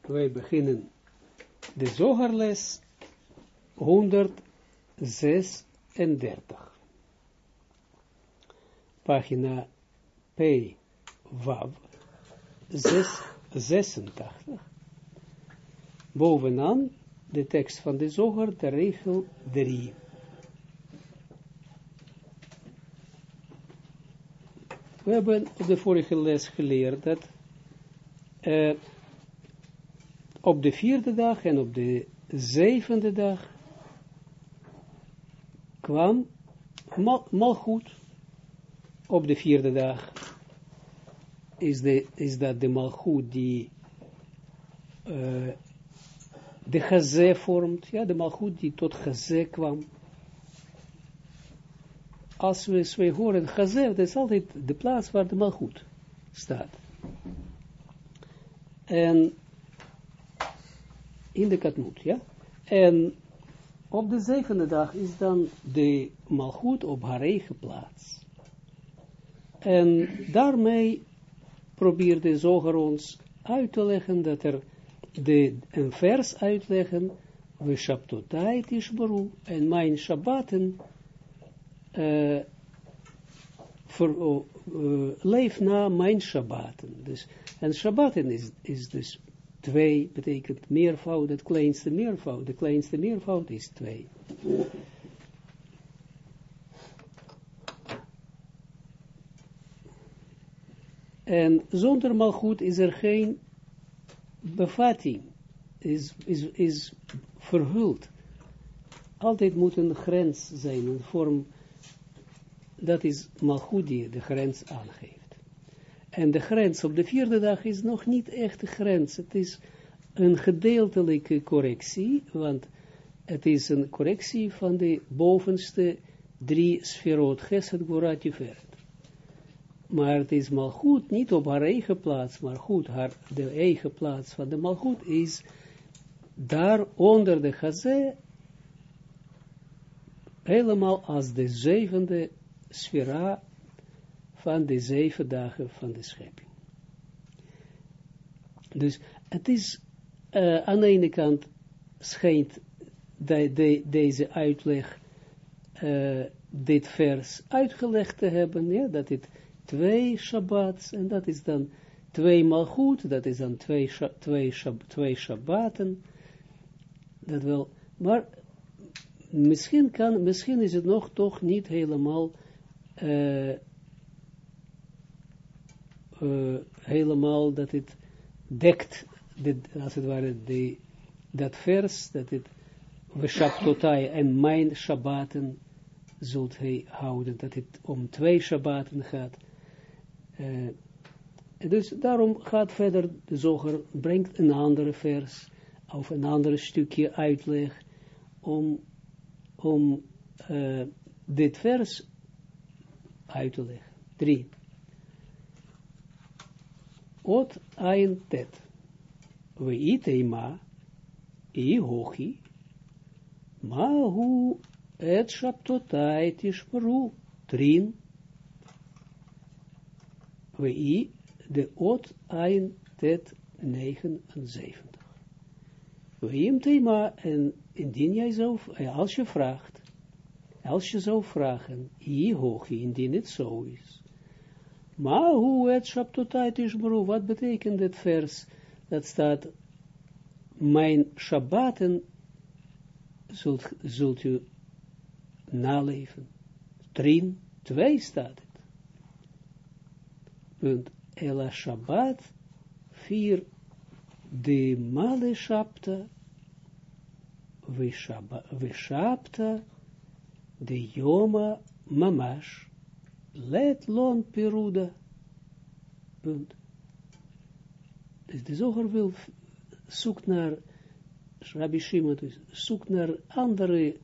Wij beginnen de zogerles 136. Pagina P. Wav 86. Bovenaan de tekst van de zoger, de regel 3. We hebben op de vorige les geleerd dat uh, op de vierde dag en op de zevende dag kwam mal, malgoed. Op de vierde dag is, de, is dat de malgoed die uh, de gazé vormt, ja, de malgoed die tot gazé kwam. Als we, we horen gazé, dat is altijd de plaats waar de malgoed staat. En in de katmoet, ja. En op de zevende dag is dan de malgoed op haar eigen plaats. En daarmee probeert de zoger ons uit te leggen dat er de, een vers uitleggen, we shabtotai tishbaru, en mijn shabbaten uh, voor, uh, leef na mijn shabbaten. Dus, en shabbaten is, is dus twee, betekent meervoud, het kleinste meervoud. De kleinste meervoud is twee. En zonder malgoed is er geen bevatting, is, is, is verhuld. Altijd moet een grens zijn, een vorm, dat is malgoed die de grens aangeeft. En de grens op de vierde dag is nog niet echt de grens. Het is een gedeeltelijke correctie, want het is een correctie van de bovenste drie sferot, Gesed, Tiferet. Maar het is malgoed niet op haar eigen plaats, maar goed, haar, de eigen plaats van de malgoed is daar onder de gazé, helemaal als de zevende sfera van de zeven dagen van de schepping. Dus het is uh, aan de ene kant schijnt de, de, deze uitleg, uh, dit vers uitgelegd te hebben, ja, dat het twee Shabbats, en dat is dan twee maal goed, dat is dan twee, twee, twee Shabbaten, dat wel, maar misschien, kan, misschien is het nog toch niet helemaal uh, uh, helemaal dat het dekt, dit, als het ware, de, dat vers, dat het we Shabbatai en mijn Shabbaten zult hij houden, dat het om twee Shabbaten gaat. Uh, dus daarom gaat verder de zoger, brengt een andere vers, of een ander stukje uitleg, om, om dit vers uit te leggen. Drie. Ot ein tet. We iteima, i hochi, ma hu et shaptotai tishmeru, trin, we i, de ot ein tet 79. We im thema, en indien jij zo, als je vraagt, als je zou vragen, i hochi, indien het zo is, maar hoe het Shabtotait is wat betekent het vers? Dat staat, mijn Shabbaten zult, zult u naleven. Trin, twee staat het. Punt. Ela Shabbat, vier, de male Shabta, we Shabta, de Yoma Mamash, let lon peruda. Punt. Dus de zoger wil, zoekt naar, Rabbi dus zoekt naar andere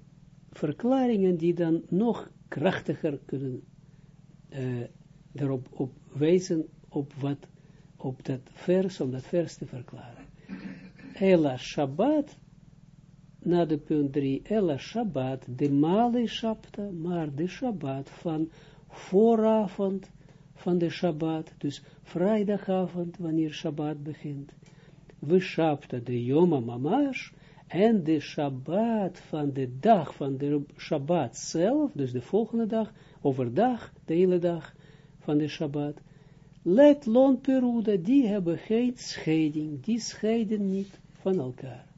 verklaringen die dan nog krachtiger kunnen uh, erop op wijzen op wat, op dat vers, om dat vers te verklaren. Ella Shabbat, na de punt 3, Ella Shabbat, de male Shabta, maar de Shabbat van vooravond van de Shabbat, dus vrijdagavond, wanneer Shabbat begint, we Shabta de Yoma Mamash, en de Shabbat van de dag van de Shabbat zelf, dus de volgende dag, overdag, de hele dag van de Shabbat, let lon peruda, die hebben geen scheiding, die scheiden niet van elkaar.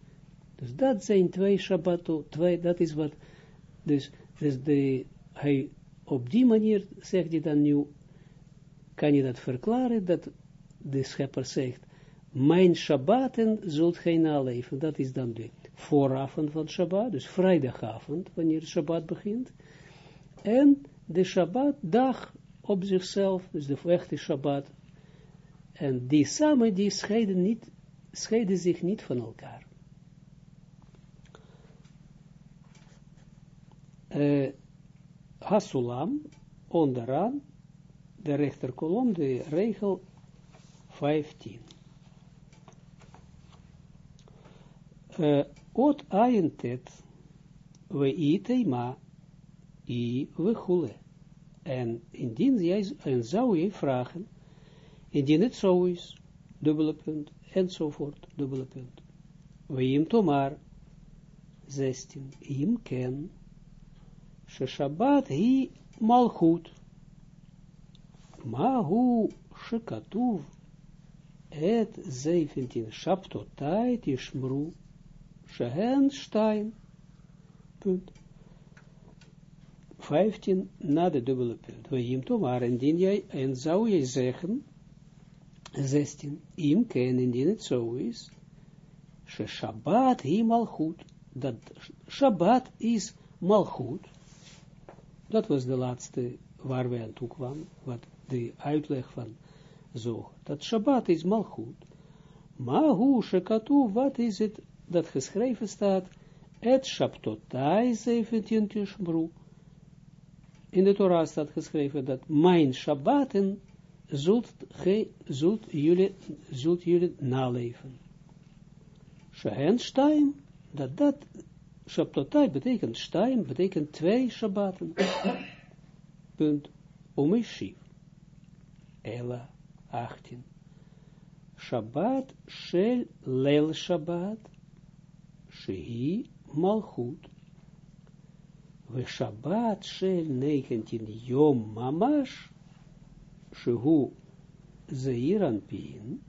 Dus dat zijn twee Shabbatot, twee, dat is wat, dus, dus de, hij, op die manier zegt hij dan nu, kan je dat verklaren, dat de schepper zegt, mijn Shabbaten zult gij naleven, dat is dan de vooravond van Shabbat, dus vrijdagavond, wanneer Shabbat begint, en de Shabbat dag op zichzelf, dus de echte Shabbat, en die samen, die scheiden, niet, scheiden zich niet van elkaar. Uh, Hasulam, onderaan, de rechterkolom, de regel 15. Uh, ot ayentet, we itema, i we chule. En indien jij, en zou je vragen, indien het zo is, dubbele punt, enzovoort, dubbele punt. We im tomar, 16, im ken, Shabbat hi malchut, ma hu shekatuv, et 17, Shabtotait ishmru, shehen stein, punt. 15 na de dubbele punt. We hem toe, maar jij, en zou je zeggen, 16, im ken, indien het zo is, Shabbat hi malchut, dat Shabbat is malchut, dat was de laatste waar we aan toe kwamen, wat de uitleg van zo, dat Shabbat is malchut, maar hoe shekatu, wat is het dat geschreven staat, et Shabtotai 17 tishmru, in de Torah staat geschreven dat mijn Shabbaten zult, ge, zult, jullie, zult jullie naleven. Shehen Stein, dat dat, Shabbatai betekent Stein, betekent twee Shabbaten. Punt. Omeshiv. Ela 18. Shabbat shel lel Shabbat, shehi malchut. We Shabbat shel 19 yom mamash, shehu zeiran pin,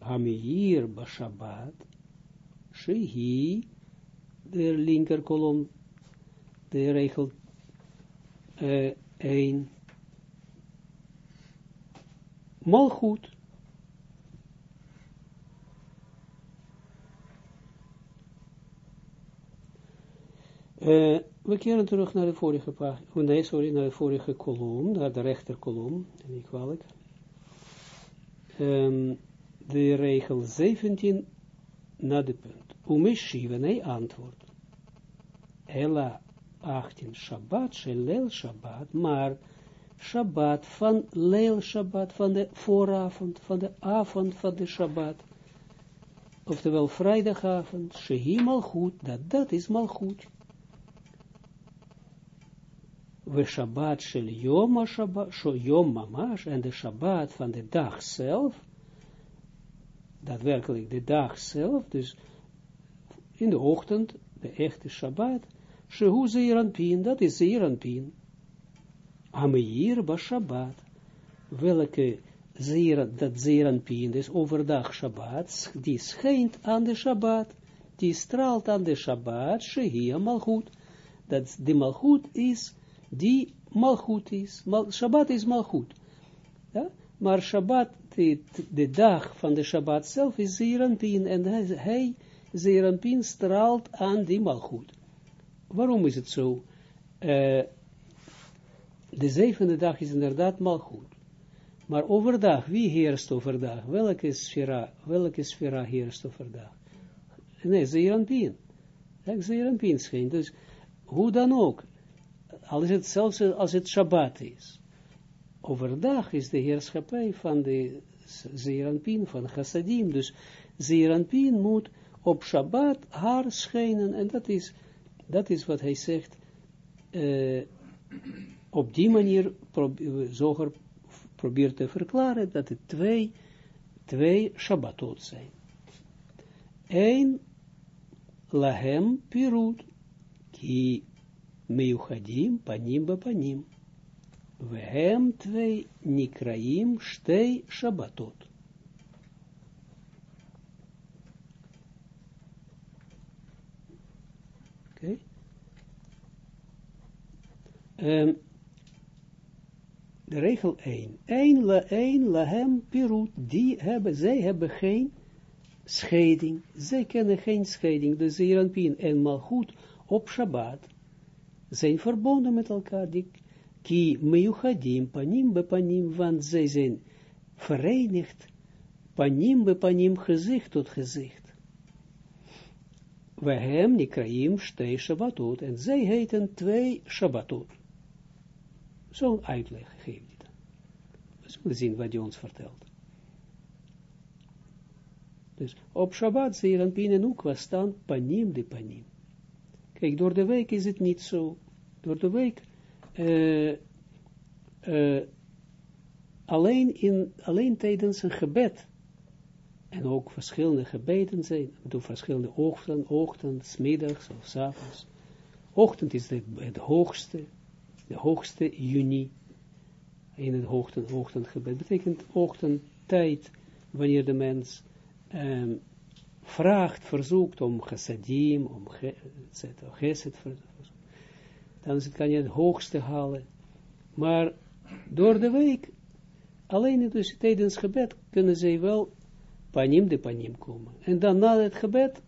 hamir ba Shabbat, shehi, de linker kolom, de regel uh, 1, malchut, Uh, we keren terug naar de vorige pagina, oh nee, sorry, naar de vorige kolom, naar de rechterkolom, niet kwalijk. Um, de regel 17 naar de punt. Umeshiva, nee, antwoord. Ella 18, Shabbat, Shelel Shabbat, maar Shabbat van Leel Shabbat, van de vooravond, van de avond van de Shabbat. Oftewel vrijdagavond, Shehi Malchut, dat, dat is Malchut we Shabbat shel Yom Shabbat, sho Yom Mamash, en de Shabbat van de dag zelf, daadwerkelijk de dag zelf, dus in de ochtend, de echte Shabbat, shehu Zeiranpin, dat is Zeiranpin. Ameir ba Shabbat, welke Zeiran, dat Zeiranpin, dus overdag Shabbat, die schijnt aan de Shabbat, die straalt aan de Shabbat, shehi Malchut, dat de Malchut is die malchut is. Mal, Shabbat is malchut. Ja? Maar Shabbat, de, de dag van de Shabbat zelf is Zeranpin en hij Zeranpin straalt aan die malchut. Waarom is het zo? Uh, de zevende dag is inderdaad malchut. Maar overdag, wie heerst overdag? Welke sfera, welke sfera heerst overdag? Nee, Zeranpin. Zeranpin schijnt. Dus hoe dan ook, al is het zelfs als het Shabbat is. Overdag is de heerschappij van de Zeranpin, van Chassadim. Dus Zeranpin moet op Shabbat haar schijnen. En dat is, dat is wat hij zegt. Uh, op die manier Zoger probeert te verklaren dat het twee, twee Shabbatot zijn. een lahem pirut, ki meuchadim panim bapanim. We hem twee nikraim shtei shabbatot. Um, de regel 1. 1 la 1 lahem pirut. Die hebben, zij hebben geen scheiding. Zij kennen geen scheiding. De Zeranpien en Malchut op Shabbat zijn verbonden met elkaar. Die ki meyuchadim panim be panim, want zij zijn verenigd panim be panim, gezicht tot gezicht. We hem nikraim shtei Shabbatot, en zij heten twee Shabbatot. Zo'n uitleg geeft hij dan. We zullen zien wat hij ons vertelt. Dus op Shabbat zie je dan binnen ook was staan panim de panim. Kijk, door de week is het niet zo. Door de week uh, uh, alleen, in, alleen tijdens een gebed en ook verschillende gebeden zijn, door verschillende ochtend, ochtend, middags of avonds. Ochtend is het, het hoogste, de hoogste juni, in het ochtend, ochtendgebed, betekent ochtendtijd, wanneer de mens um, vraagt, verzoekt om chassadim, om geset, dan kan je het hoogste halen. Maar door de week, alleen dus tijdens gebed, kunnen zij wel panim de panim komen. En dan na het gebed,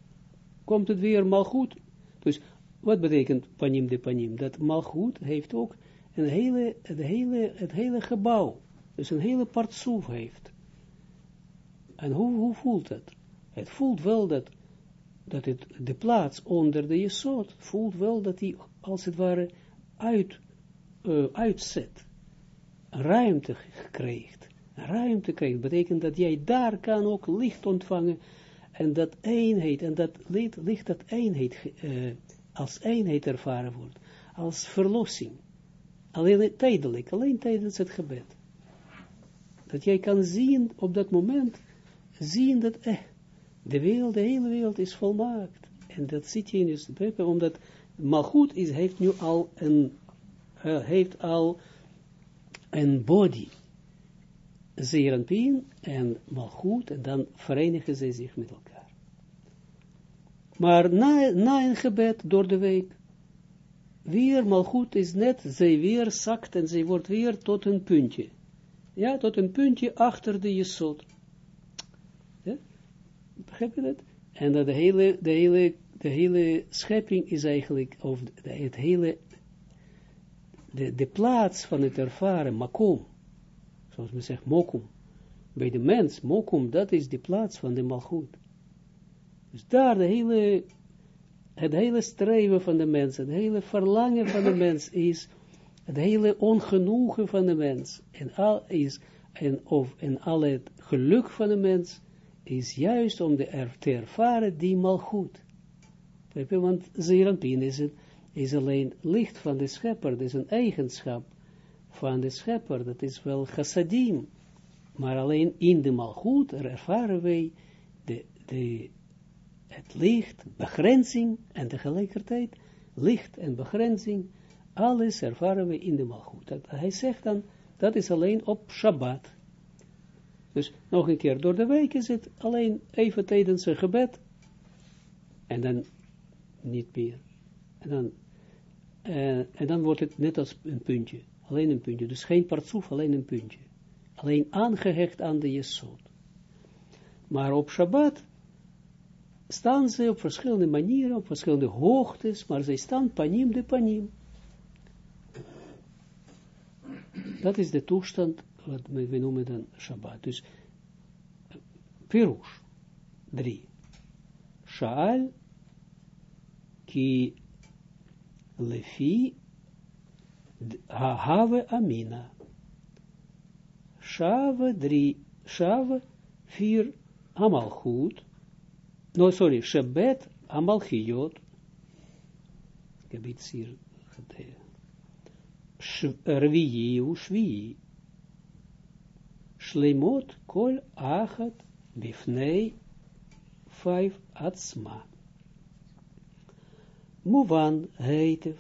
komt het weer mal goed. Dus wat betekent panim de panim? Dat malgoed heeft ook een hele, het, hele, het hele gebouw, dus een hele partsoef heeft. En hoe, hoe voelt het? Het voelt wel dat, dat de plaats onder de jesot, voelt wel dat hij als het ware uit, uh, uitzet, ruimte krijgt. Ruimte krijgt, betekent dat jij daar kan ook licht ontvangen, en dat eenheid, en dat licht, dat eenheid uh, als eenheid ervaren wordt, als verlossing. Alleen tijdelijk, alleen tijdens het gebed. Dat jij kan zien op dat moment, zien dat eh, de wereld, de hele wereld is volmaakt. En dat zit je in je begrijpen, omdat Malchut is, heeft nu al een, uh, heeft al een body. Zeeranpien en Malchut, en dan verenigen ze zich met elkaar. Maar na, na een gebed door de week, weer malgoed is net, zij weer zakt en zij wordt weer tot een puntje. Ja, tot een puntje achter de jesot. Ja? Begrijp je dat? En dat de hele, de hele, de hele schepping is eigenlijk, of het hele, de, de plaats van het ervaren, makom, zoals men zegt, mokum, bij de mens, mokum, dat is de plaats van de malgoed. Dus daar het hele streven van de mens, het hele verlangen van de mens is, het hele ongenoegen van de mens, en al is, en, of, en al het geluk van de mens, is juist om de er, te ervaren die mal goed. Want Zeranpien is, is alleen licht van de schepper, dat is een eigenschap van de schepper, dat is wel chassadim, maar alleen in de malgoed ervaren wij de, de het licht, begrenzing en tegelijkertijd licht en begrenzing, alles ervaren we in de malgoed. Hij zegt dan, dat is alleen op Shabbat. Dus nog een keer, door de week is het alleen even tijdens een gebed, en dan niet meer. En dan, en dan wordt het net als een puntje, alleen een puntje, dus geen partsoef, alleen een puntje. Alleen aangehecht aan de Jesod. Maar op Shabbat staan ze op verschillende manieren, op verschillende hoogtes, maar zij staan panim de panim. Dat is de toestand, wat we noemen dan Shabbat. Dus, Pirush, drie. Shaal, ki lefi, have amina. Shave, drie. Shave, vier, goed no sorry, Shebet Amalchiyot, ik heb iets hier Rviyi Ushviyi, Shlemot Kol Achat Bifnei vijf, atzma. Muvan heetef,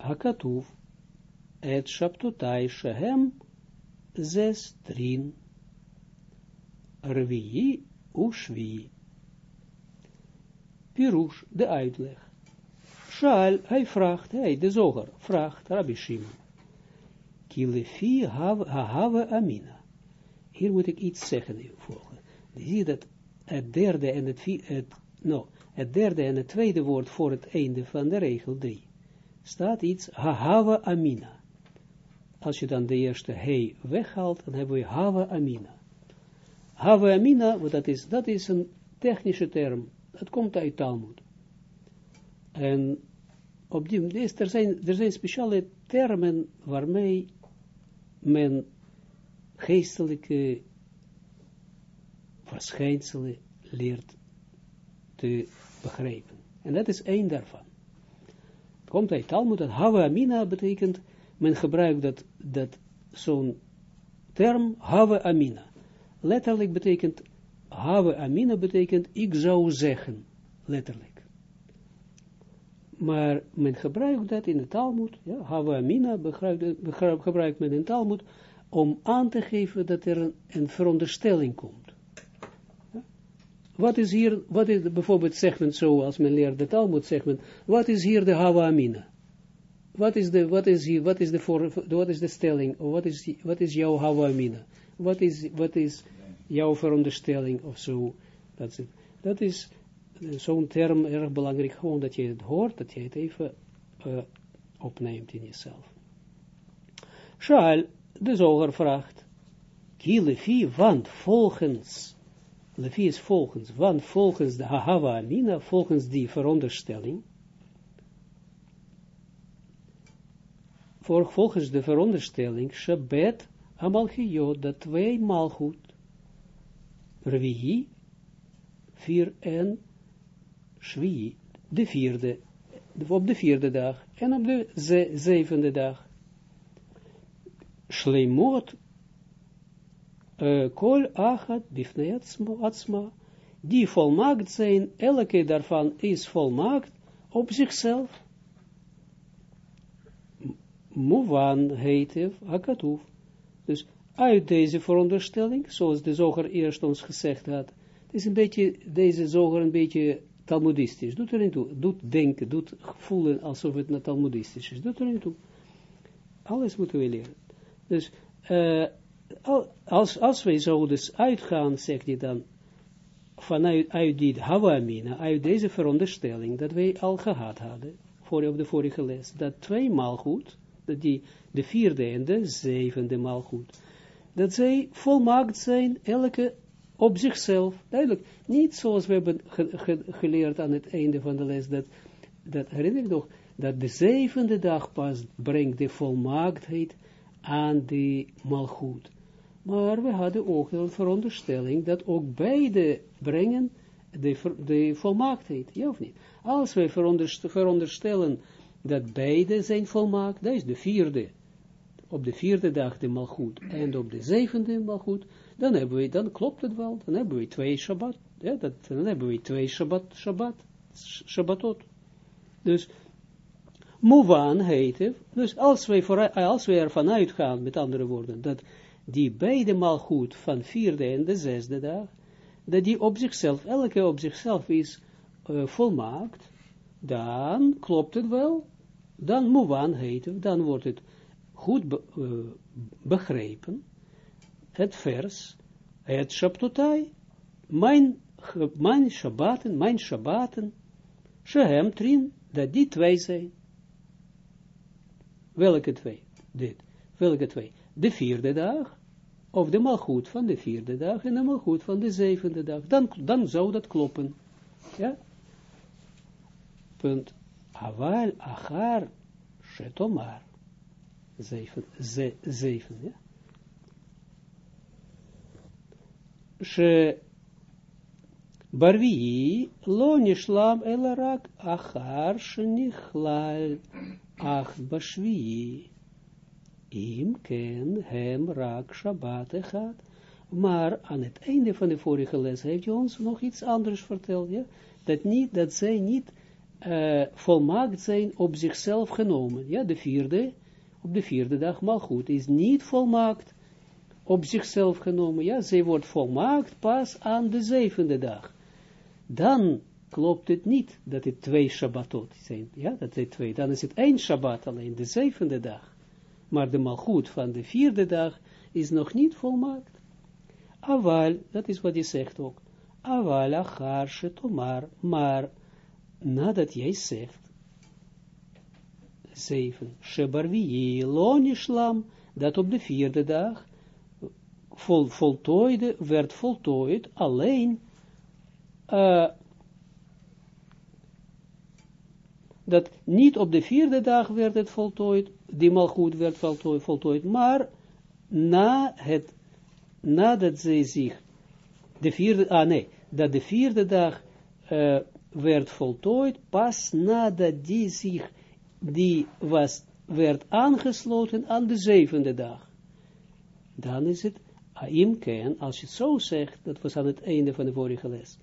hakatuv, et shabtutai shehem, zes trin, ushvi. Pirush, de uitleg. Shaal, hij vraagt, hij, de zoger, vraagt Rabbi Shimon. Kilefi have amina. Hier moet ik iets zeggen volgen. Je dat het derde en het, het, het derde en het tweede woord voor het einde van de regel 3. Staat iets, hahava amina. Als je dan de eerste he weghaalt, dan hebben we hava amina. Hava amina, dat is, dat is een technische term. Dat komt uit Talmud. En op die, er, zijn, er zijn speciale termen waarmee men geestelijke verschijnselen leert te begrijpen. En dat is één daarvan. Het komt uit Talmud, dat Hawa Amina betekent, men gebruikt dat, dat zo'n term, Hawa Amina. Letterlijk betekent, Hawa Amina betekent, ik zou zeggen, letterlijk. Maar men gebruikt dat in de Talmud, ja, Hawa Amina gebruikt men in de Talmud, om aan te geven dat er een, een veronderstelling komt. Wat is hier, wat is, bijvoorbeeld zegt men zo, als men leert de Talmud, zegt men, wat is hier de Hawa Amina? Wat is de, wat is hier, wat is de, voor, wat is de stelling, wat is, wat is jouw Hawa Amina? Wat is, wat is jouw veronderstelling, of zo, dat is, dat is zo'n term erg belangrijk, gewoon dat je het hoort, dat je het even uh, opneemt in jezelf. Schaal, de zoger vraagt, kielefi, want volgens Levi is volgens, want volgens de Hahava Amina, volgens die veronderstelling, volgens de veronderstelling, Shabbat Amalchiyot, dat twee malchut, Revihi, vier en Shvi, de vierde, op de vierde dag, en op de ze, zevende dag, Shleimot kol achat bifnei atzma, die volmaakt zijn, elke daarvan is volmaakt op zichzelf. Muvan heet hakatuf. Dus uit deze veronderstelling, zoals de zoger eerst ons gezegd had, is een beetje, deze zoger een beetje talmudistisch. Doet er niet toe. Doet denken, doet voelen alsof het naar talmudistisch is. Doet er niet toe. Alles moeten we leren. Dus, uh, als, als wij zo dus uitgaan, zegt hij dan, vanuit uit die Hawamina, uit deze veronderstelling, dat wij al gehad hadden, voor op de vorige les, dat twee maal goed, dat die, de vierde en de zevende maal goed, dat zij volmaakt zijn, elke op zichzelf, duidelijk, niet zoals we hebben geleerd aan het einde van de les, dat, dat herinner ik nog, dat de zevende dag pas brengt de volmaaktheid aan de malgoed. Maar we hadden ook een veronderstelling dat ook beide brengen de, de volmaaktheid, ja of niet? Als wij veronderstellen dat beide zijn volmaakt, dat is de vierde, op de vierde dag de malgoed en op de zevende malgoed, dan hebben we, dan klopt het wel, dan hebben we twee Shabbat, ja, dat, dan hebben we twee Shabbat, Shabbat, Shabbatot. Dus, Muvan heet het, dus als wij, voor, als wij ervan uitgaan, met andere woorden, dat die beide maal goed van vierde en de zesde dag, dat die op zichzelf, elke op zichzelf is uh, volmaakt, dan klopt het wel, dan muwan heet het, dan wordt het goed be, uh, begrepen, het vers, het Shabtotai, mijn, mijn Shabbaten, mijn Shabbaten, Shehem Trin, dat die twee zijn. Welke twee? Dit. Welke twee? De vierde dag, of de malgoed van de vierde dag en de malgoed van de zevende dag. Dan, dan zou dat kloppen. Ja? Punt. Aval, achar, shetomar. Zeven, ze, zeven, ja. She, barvii, lo nishlam elarak, achar, shenichlal, ach, bashvii. Im ken hem rak Shabbat echad, Maar aan het einde van de vorige les heeft hij ons nog iets anders verteld, ja? dat, niet, dat zij niet uh, volmaakt zijn op zichzelf genomen. Ja, de vierde, op de vierde dag, goed, is niet volmaakt op zichzelf genomen. Ja, zij wordt volmaakt pas aan de zevende dag. Dan klopt het niet dat het twee Shabbatot zijn. Ja, dat het twee. Dan is het één Shabbat alleen, de zevende dag. Maar de malgoed van de vierde dag is nog niet volmaakt. Aval, dat is wat hij zegt ook. Aval achar shetomar, maar nadat jij zegt, zeven, shebarviye lonishlam, dat op de vierde dag vol, voltooide, werd voltooid alleen dat niet op de vierde dag werd het voltooid, die malgoed werd voltooid, voltooid, maar na het, nadat zij zich, de vierde, ah nee, dat de vierde dag werd voltooid, pas nadat die zich, die was, werd aangesloten aan de zevende dag. Dan is het, Aim ken, als je het zo zegt, dat was aan het einde van de vorige les,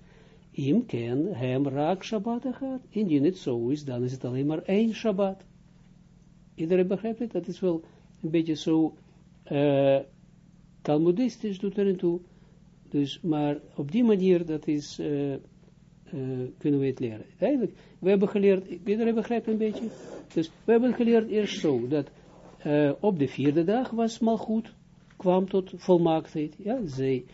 Im ken hem raak Shabbat gaat. Indien het zo is, dan is het alleen maar één Shabbat. Iedereen begrijpt het? Dat is wel een beetje zo uh, Talmudistisch doet er toe. Dus, maar op die manier, dat is, uh, uh, kunnen we het leren. Eigenlijk, we hebben geleerd, iedereen begrijpt een beetje. Dus we hebben geleerd eerst zo, dat op de vierde dag was goed, kwam tot volmaaktheid. Ja, zij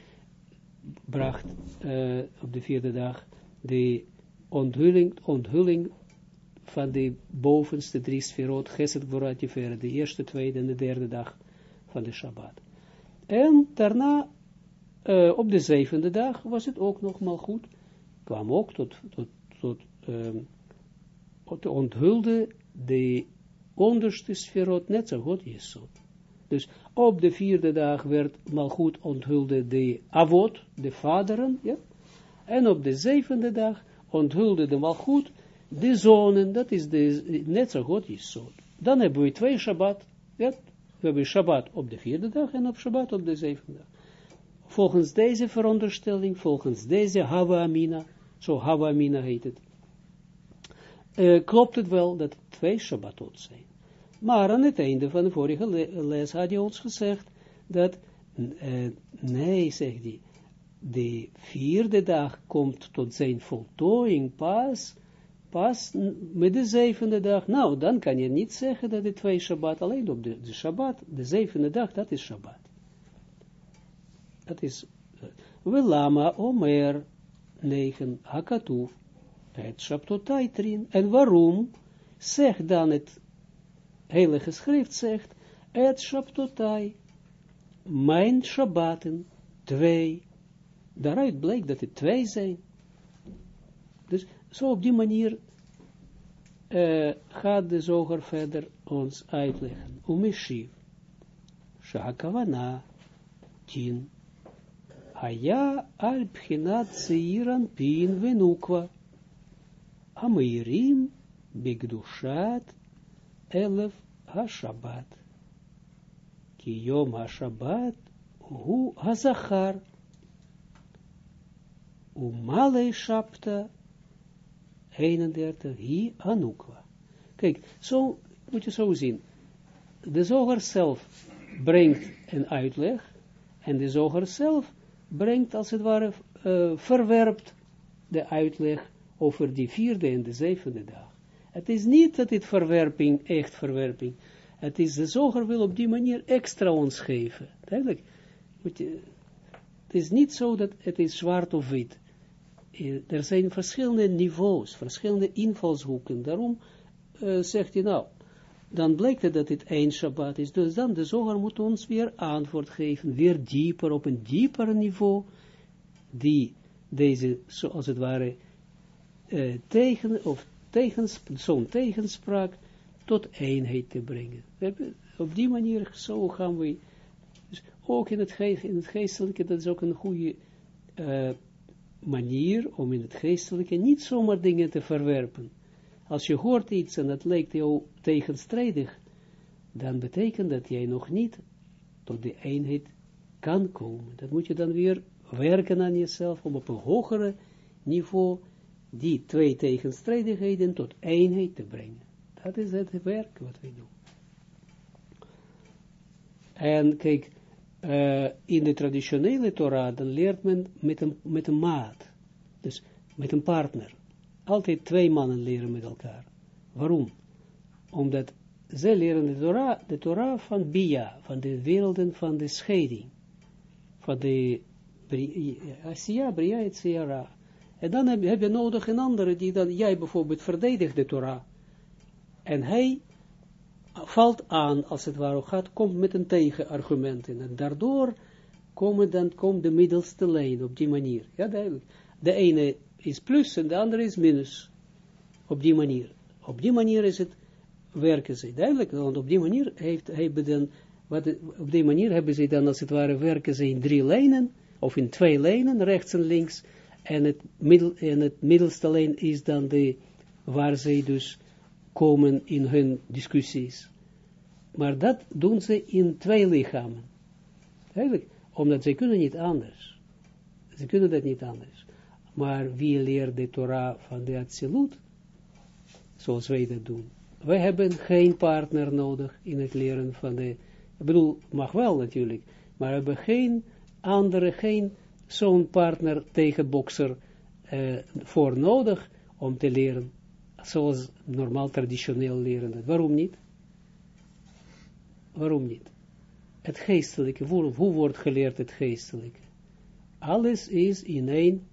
bracht uh, op de vierde dag de onthulling, onthulling van de bovenste drie sferot, Geset Gvorat de eerste, tweede en de derde dag van de Shabbat. En daarna, op de zevende dag, was het ook nogmaal goed, kwam ook tot, tot, tot um, onthulde de onderste sferot, net zo goed Jesod. Dus op de vierde dag werd Malchut onthulde de Avot, de vaderen, ja. En op de zevende dag onthulde de Malchut de zonen, dat is de, net zo is zo. Dan hebben we twee Shabbat, ja. We hebben Shabbat op de vierde dag en op Shabbat op de zevende dag. Volgens deze veronderstelling, volgens deze Hava Amina, zo Hava Amina heet het, uh, klopt het wel dat twee Shabbatot zijn. Maar aan het einde van de vorige les had hij ons gezegd dat, uh, nee, zegt hij, de vierde dag komt tot zijn voltooiing pas, pas met de zevende dag. Nou, dan kan je niet zeggen dat de twee Shabbat, alleen op de, Shabbat, de zevende dag, dat is Shabbat. Dat is, uh, lama omer, negen, hakatuf, het Shabtotai En waarom? Zeg dan het Heilige Schrift zegt, et Shabtotai, mijn Shabbaten, twee. Daaruit blijkt dat het twee zijn. Dus zo op die manier gaat de zoger verder ons uitleggen. Umeshiv, Shakavana, tien. Haya al pchinat seiran pin venukwa. Ameirim bigdushat elef ha-shabbat. Ki yom ha-shabbat hu ha-zachar. Umale shapta 31 hi anukwa. Kijk, zo moet je zo zien. De zoger zelf brengt een uitleg en de zoger zelf brengt als het ware uh, verwerpt de uitleg over die vierde en de zevende dag. Het is niet dat dit verwerping, echt verwerping, het is de zoger wil op die manier extra ons geven. Eigenlijk, het is niet zo dat het is zwart of wit. Eh, er zijn verschillende niveaus, verschillende invalshoeken. Daarom uh, zegt hij nou, dan blijkt het dat het één Shabbat is. Dus dan de zoger moet ons weer antwoord geven, weer dieper, op een dieper niveau, die deze, zoals het ware, uh, tegen, of zo'n tegenspraak tot eenheid te brengen. Op die manier, zo gaan we, dus ook in het, in het geestelijke, dat is ook een goede uh, manier om in het geestelijke niet zomaar dingen te verwerpen. Als je hoort iets en dat lijkt jou tegenstrijdig, dan betekent dat jij nog niet tot de eenheid kan komen. Dat moet je dan weer werken aan jezelf, om op een hogere niveau die twee tegenstrijdigheden tot eenheid te brengen. Dat is het werk wat wij doen. En kijk, uh, in de traditionele Torah, dan leert men met een, met een maat. Dus met een partner. Altijd twee mannen leren met elkaar. Waarom? Omdat zij leren de Torah, de Torah van Bia, van de werelden van de scheiding. Van de Asiya, Bria, et En dan heb, je nodig een andere die dan, jij bijvoorbeeld verdedigt de Torah. En hij valt aan, als het ware gaat, komt met een tegenargument in. En daardoor komen dan, komt de middelste lijn op die manier. Ja, duidelijk. De ene is plus en de andere is minus. Op die manier. Op die manier is het, werken ze. Duidelijk, want op die manier heeft, hebben dan, wat, op die manier hebben ze dan, als het ware, werken ze in drie lijnen, of in twee lijnen, rechts en links, en het, middel, en het middelste lijn is dan de, waar ze dus komen in hun discussies. Maar dat doen ze in twee lichamen. Eigenlijk, omdat ze kunnen niet anders. Ze kunnen dat niet anders. Maar wie leert de Torah van de Atsilut? Zoals wij dat doen. Wij hebben geen partner nodig in het leren van de... Ik bedoel, mag wel natuurlijk. Maar we hebben geen andere, geen zo'n partner tegen bokser uh, voor nodig om te leren zoals normaal traditioneel leren. Waarom niet? Waarom niet? Het geestelijke, hoe, hoe wordt geleerd het geestelijke? Alles is in één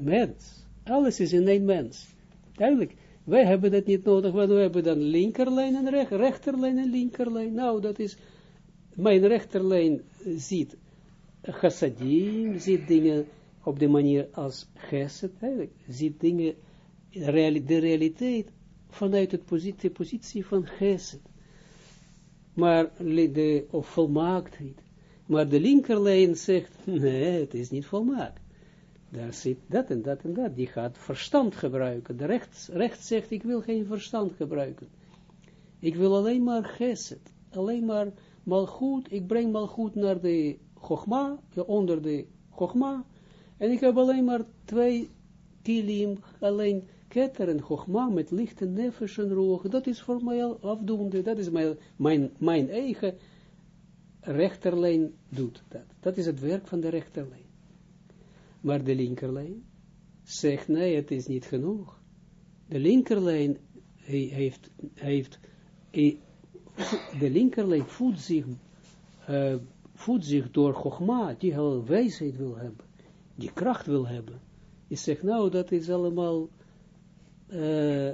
mens. Alles is in één mens. Duidelijk, wij hebben dat niet nodig, want we hebben dan linkerlijn en recht, rechterlijn en linkerlijn. Nou, dat is, mijn rechterlijn ziet chassadim, ziet dingen op de manier als geset, ziet dingen de realiteit vanuit het positie, positie van geset. Maar de, of volmaaktheid. Maar de linkerlijn zegt, nee, het is niet volmaakt. Daar zit dat en dat en dat. Die gaat verstand gebruiken. De rechts, zegt, ik wil geen verstand gebruiken. Ik wil alleen maar geset. Alleen maar malgoed. Ik breng malgoed naar de chogma, onder de chogma. En ik heb alleen maar twee kilim, alleen ketter en chogma met lichte nefesh en roog, dat is voor mij al afdoende, dat is mijn, mijn, mijn eigen rechterlijn doet dat. Dat is het werk van de rechterlijn. Maar de linkerlijn zegt, nee, het is niet genoeg. De linkerlijn heeft, heeft de linkerlijn voedt zich, uh, voedt zich door chogma, die al wijsheid wil hebben, die kracht wil hebben. Je zegt, nou, dat is allemaal uh,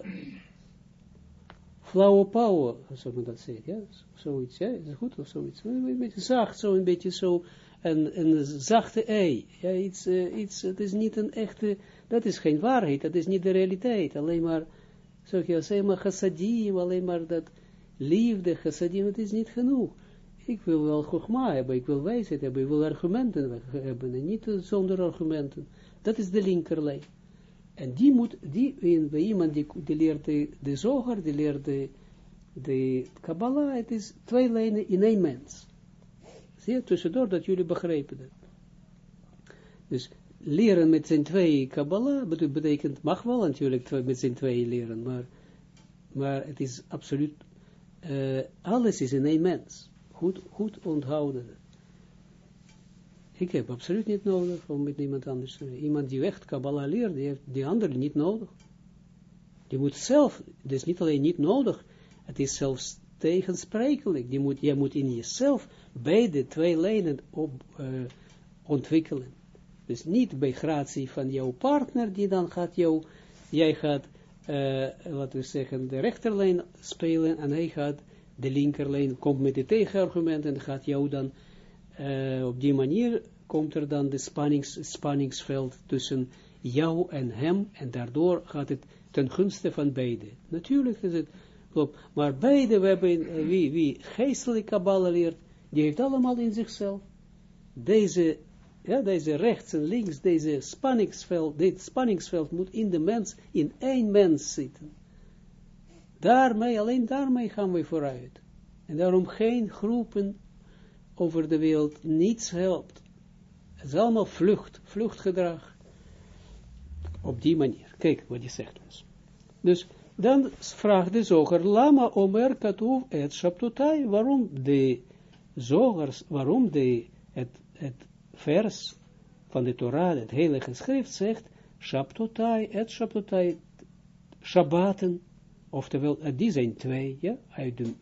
flauwe power, zo men dat zegt, ja, zoiets, ja, is het goed of zoiets, een beetje zacht, zo een beetje zo, een, een zachte ei, ja, iets, uh, iets, het is niet een echte, dat is geen waarheid, dat is niet de realiteit, alleen maar, zo je zeg maar chassadim, alleen maar dat liefde, chassadim, het is niet genoeg. Ik wil wel gogma hebben, ik wil wijsheid hebben, ik wil argumenten hebben, en niet zonder argumenten. Dat is de linkerlijn. En die moet, die, in, bij iemand die, die leert de, de zoger, die leert de, de Kabbalah, het is twee lijnen in één mens. Tussendoor dat jullie begrijpen dat. Dus leren met zijn twee Kabbalah, betekent, mag wel natuurlijk met zijn twee leren, maar, maar het is absoluut, uh, alles is in één mens. Goed, goed onthouden. Ik heb absoluut niet nodig om met iemand anders te Iemand die echt Kabbalah leert, die heeft die andere niet nodig. Die moet zelf, het is niet alleen niet nodig, het is zelfs tegensprekelijk. Die moet, jij moet in jezelf beide twee lijnen op, uh, ontwikkelen. Dus niet bij gratie van jouw partner, die dan gaat jou, jij gaat, uh, laten we zeggen, de rechterlijn spelen en hij gaat de linkerlijn, komt met de tegenargument en gaat jou dan uh, op die manier komt er dan de spannings, spanningsveld tussen jou en hem, en daardoor gaat het ten gunste van beide. Natuurlijk is het, klopt, maar beide, we hebben, eh, wie, wie geestelijk Kabbalah leert, die heeft allemaal in zichzelf. Deze, ja, deze rechts en links, deze spanningsveld, dit spanningsveld moet in de mens, in één mens zitten. Daarmee, alleen daarmee gaan we vooruit. En daarom geen groepen over de wereld, niets helpt. Het is allemaal vlucht, vluchtgedrag. Op die manier. Kijk wat hij zegt ons. Dus dan vraagt de zoger, lama omer katuv et shaptutai, waarom de zogers, waarom de, het, vers van de Torah, het heilige schrift zegt, shaptutai et shaptutai, Shabbaten, oftewel, eh, die zijn twee, ja, uit de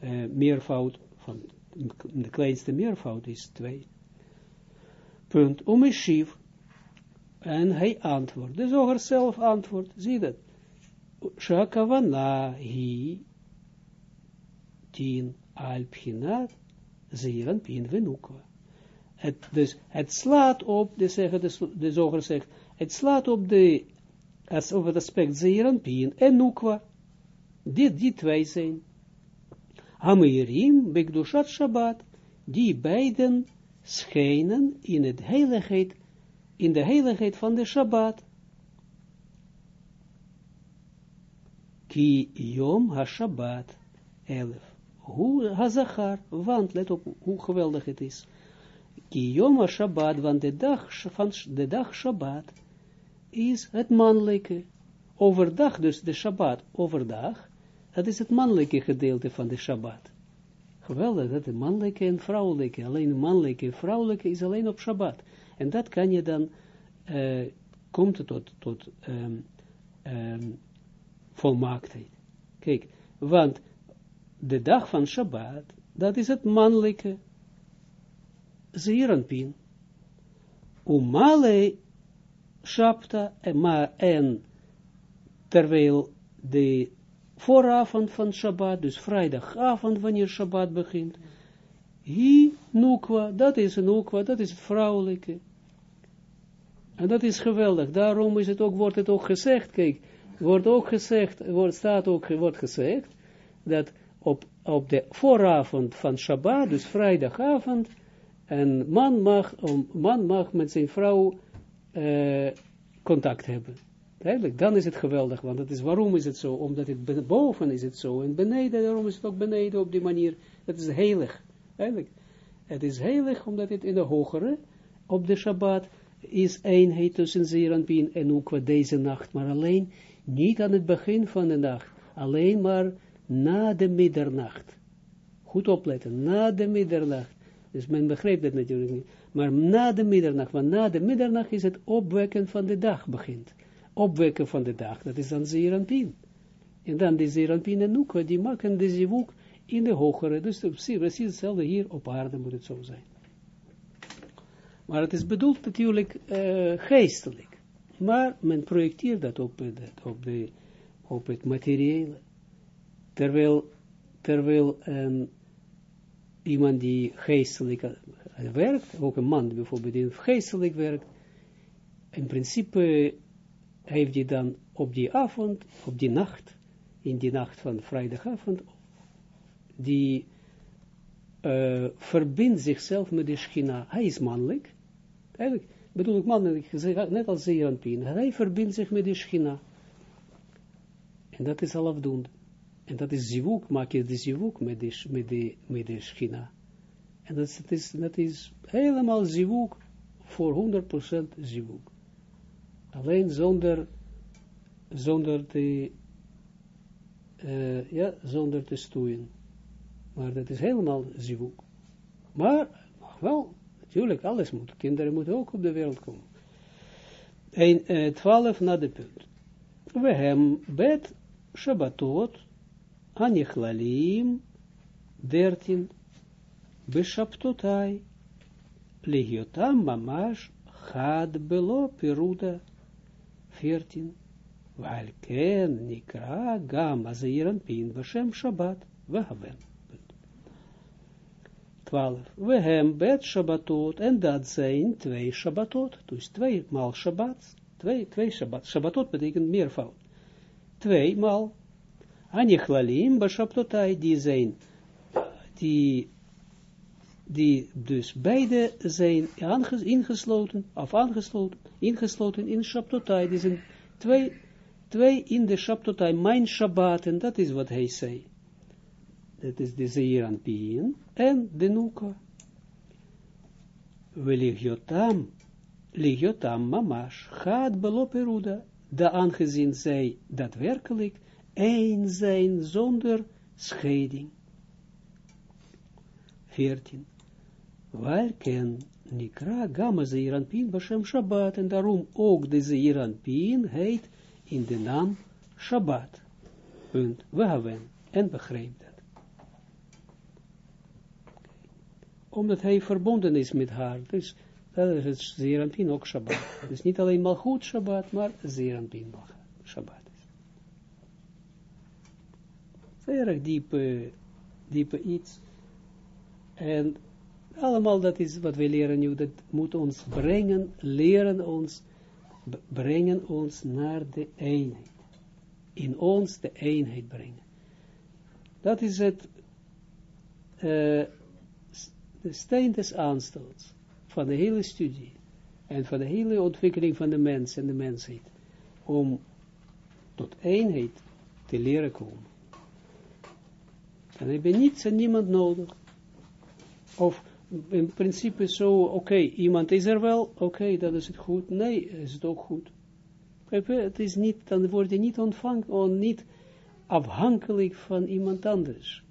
uh, meervoud, van de kleinste meervoud is twee. Punt, umeshiv, en hij antwoordt, de zoger zelf antwoordt, zie dat, Shakavana hi tien alpchinat ziran pin venukwa. Het, dus het slaat op, de, zeggen, de, zoger zegt, het slaat op de als over het aspect Zeeranpien en Nukwa, die, die twee zijn. Amirim, Begdushat Shabbat, die beiden schijnen in het heiligheid, in de heiligheid van de Shabbat. Ki Yom HaShabbat, 11. Hoe Hazachar, want let op hoe geweldig het is. Ki Yom HaShabbat, want de dag van de dag Shabbat, is het mannelijke. Overdag, dus de Shabbat overdag, dat is het mannelijke gedeelte van de Shabbat. Geweldig, dat de mannelijke en vrouwelijke, alleen mannelijke en vrouwelijke is alleen op Shabbat. En dat kan je dan, uh, komt tot, tot um, um, volmaaktheid. Kijk, want de dag van Shabbat, dat is het mannelijke, Zeeranpin. Umale Shabta, maar en terwijl de vooravond van Shabbat, dus vrijdagavond wanneer Shabbat begint, hi nukwa, dat is een nukwa, dat is het vrouwelijke. En dat is geweldig, daarom is het ook, wordt het ook gezegd, kijk, wordt ook gezegd, wordt, staat ook, wordt gezegd, dat op, op de vooravond van Shabbat, dus vrijdagavond, een man mag, een man mag met zijn vrouw uh, contact hebben. Eigenlijk, dan is het geweldig, want het is, waarom is het zo? Omdat het boven is het zo, en beneden, daarom is het ook beneden op die manier, het is heilig, eigenlijk. Het is heilig, omdat het in de hogere, op de Shabbat, is eenheid tussen Zeranpien en ook wat deze nacht, maar alleen niet aan het begin van de nacht, alleen maar na de middernacht. Goed opletten, na de middernacht. Dus men begrijpt dat natuurlijk niet. Maar na de middernacht, want na de middernacht is het opwekken van de dag begint. Opwekken van de dag, dat is dan Zeranpien. En dan de Zeranpien en Nukwa, die maken de zivuk in de hogere. Dus precies hetzelfde hier op aarde moet het zo zijn. Maar het is bedoeld natuurlijk uh, geestelijk. Maar men projecteert dat op, op, de, op het materiële. Terwijl, terwijl um, iemand die geestelijk werkt, ook een man bijvoorbeeld die geestelijk werkt, in principe heeft hij dan op die avond, op die nacht, in die nacht van vrijdagavond, die uh, verbindt zichzelf met de schina. Hij is mannelijk, eigenlijk bedoel ik mannelijk, net als Zeranpien, hij verbindt zich met de schina. En dat is al afdoende. En dat is zivuk, maak je de zivuk met de, de, de schina. En dat is, is helemaal zivuk voor 100% zivuk. Alleen zonder, zonder te, uh, ja, zonder te stoeien. Maar dat is helemaal zivuk. Maar, wel, natuurlijk, alles moet. Kinderen moeten ook op de wereld komen. En uh, 12 na de punt. We hebben bet Shabbatot, Anichlalim, 13 Beshaptotai, legiotam mamash, had belo peruda, 14. Valken nikra gam pin vashem shabbat, vehaven. 12. We hem bet shabbatot, en dat zijn twee shabbatot, dus twee maal shabbat, twee, twee shabbat. Shabbatot betekent meervoud. Twee maal. Anichlalim, bashabtotai, die zijn, die die dus beide zijn ingesloten, of aangesloten, ingesloten in Shabtotai, die zijn twee, twee in de Shabtotai, mijn Shabbat, en dat is wat hij zei. dat is de Zeeranpien, en de Nuka. Weligiotam, ligiotam mamash, gaat beloperuda, de aangezien zij daadwerkelijk één zijn zonder scheiding. 14. Waar ken Nikra Gamma Zeiranpin Bashem Shabbat, en daarom ook de Zeiranpin heet in de naam Shabbat. Punt. We hebben en begreep dat. Omdat hij verbonden is met haar, dus dat is het Zeiranpin ook Shabbat. Dus niet alleen Malchut Shabbat, maar Zeiranpin Shabbat. Erg diepe, diepe iets. En allemaal dat is wat we leren nu, dat moet ons brengen, leren ons, brengen ons naar de eenheid. In ons de eenheid brengen. Dat is het, uh, de steen des aanstoots van de hele studie en van de hele ontwikkeling van de mens en de mensheid, om tot eenheid te leren komen. Dan heb niets en niemand nodig. Of in principe zo, oké, iemand is er wel, oké, dat is het goed. Nee, is het ook goed. Het is niet, dan word je niet ontvangen, of niet afhankelijk van iemand anders.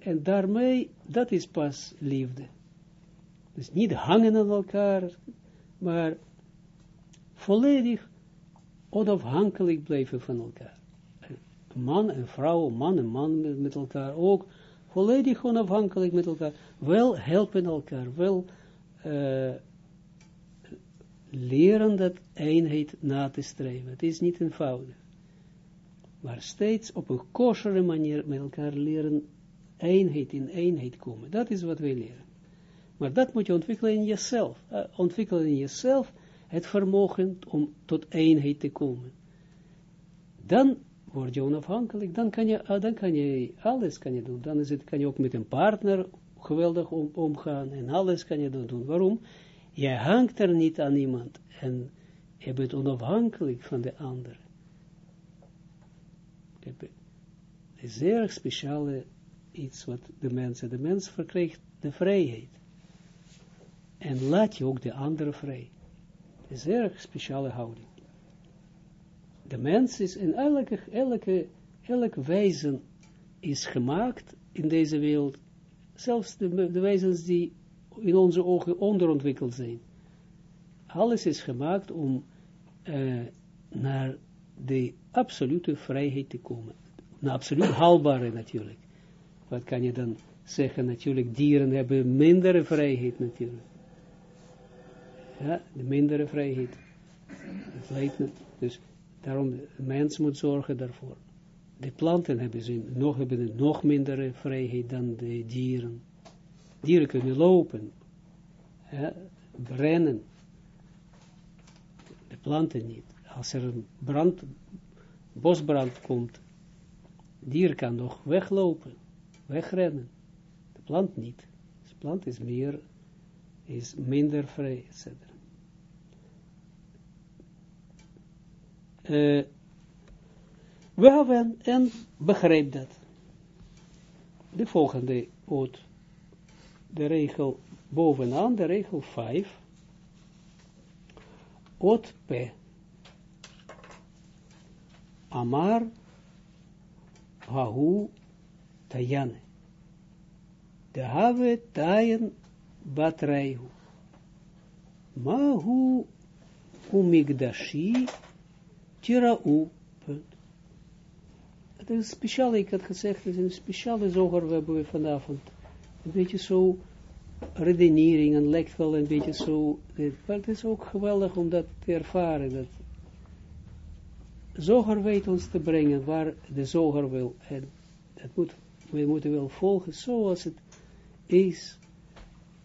En daarmee, dat is pas liefde. Dus niet hangen aan elkaar, maar volledig onafhankelijk blijven van elkaar. Man en vrouw, man en man met elkaar ook volledig onafhankelijk met elkaar, wel helpen elkaar, wel uh, leren dat eenheid na te streven. Het is niet eenvoudig. Maar steeds op een kosheren manier met elkaar leren eenheid in eenheid komen. Dat is wat wij leren. Maar dat moet je ontwikkelen in jezelf. Uh, ontwikkelen in jezelf het vermogen om tot eenheid te komen. Dan word je onafhankelijk, dan kan je, dan kan je alles kan je doen. Dan is het, kan je ook met een partner geweldig om, omgaan en alles kan je dan doen. Waarom? Je hangt er niet aan iemand en je bent onafhankelijk van de ander. Is zeer speciale iets wat de mensen, de mens verkrijgt de vrijheid. En laat je ook de andere vrij. Een zeer speciale houding de mens is in elke, elke, elk wezen is gemaakt in deze wereld, zelfs de, de wezens die in onze ogen onderontwikkeld zijn. Alles is gemaakt om uh, naar de absolute vrijheid te komen. Naar absoluut haalbare natuurlijk. Wat kan je dan zeggen? Natuurlijk, dieren hebben mindere vrijheid natuurlijk. Ja, de mindere vrijheid. Het leidt, dus Daarom, de mens moet zorgen daarvoor. De planten hebben, ze nog, hebben nog minder vrijheid dan de dieren. Dieren kunnen lopen, hè, rennen. De planten niet. Als er een brand, bosbrand komt, dier kan nog weglopen, wegrennen. De plant niet. De plant is meer, is minder vrij, etc. uh, we hebben en begrijp dat. De volgende oot, de regel bovenaan, de regel 5, oot P. Amar Hahu Tayane. De have tayen batreihu. Mahu umigdashi Tira'u. Het is speciaal, ik had gezegd, het is een speciale zoger we hebben vanavond. Een beetje zo redenering en lijkt wel een beetje zo, maar het is ook geweldig om dat te ervaren, dat zoger weet ons te brengen waar de zoger wil. En dat moet, we moeten wel volgen zoals het is,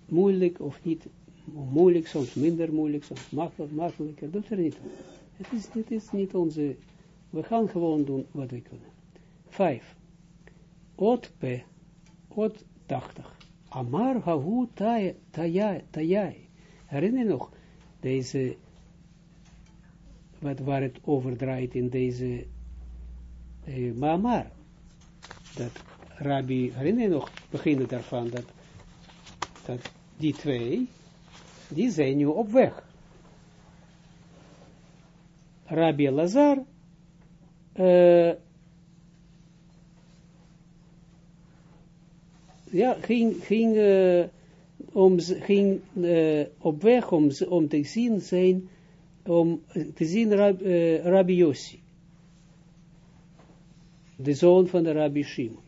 moeilijk of niet, moeilijk, soms minder moeilijk, soms makkelijk, makkelijker, dat er niet het is, dit is niet onze, we gaan gewoon doen wat we kunnen. Vijf. Ot P, Ot 80. Amar hahu tayai. Herinner je nog deze, wat, waar het over draait in deze eh, Mamar. Dat Rabbi, herinner je nog, beginnen daarvan, dat, dat die twee, die zijn nu op weg. Rabbi Lazar, ja, ging, ging, om, ging op weg om, om te zien zijn, om te zien Rab, Rabbi Yossi, de zoon van de Rabbi Shimon.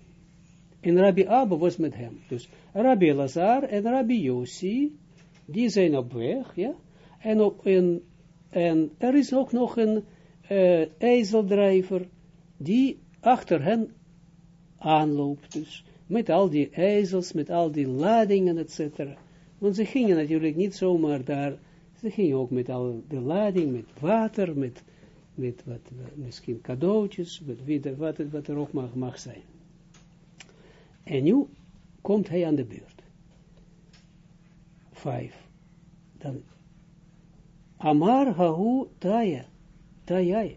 En Rabbi Abba was met hem. Dus Rabbi Lazar en Rabbi Yossi, die zijn op weg, ja. En, op, en, en er is ook nog een uh, ijzeldrijver, die achter hen aanloopt. Dus met al die ijzels, met al die ladingen, etc. Want ze gingen natuurlijk niet zomaar daar, ze gingen ook met al de lading, met water, met, met wat, misschien cadeautjes, met wat, wat er ook mag, mag zijn. En nu komt hij aan de beurt. Vijf. Dan, Amar hahu taya, tayai.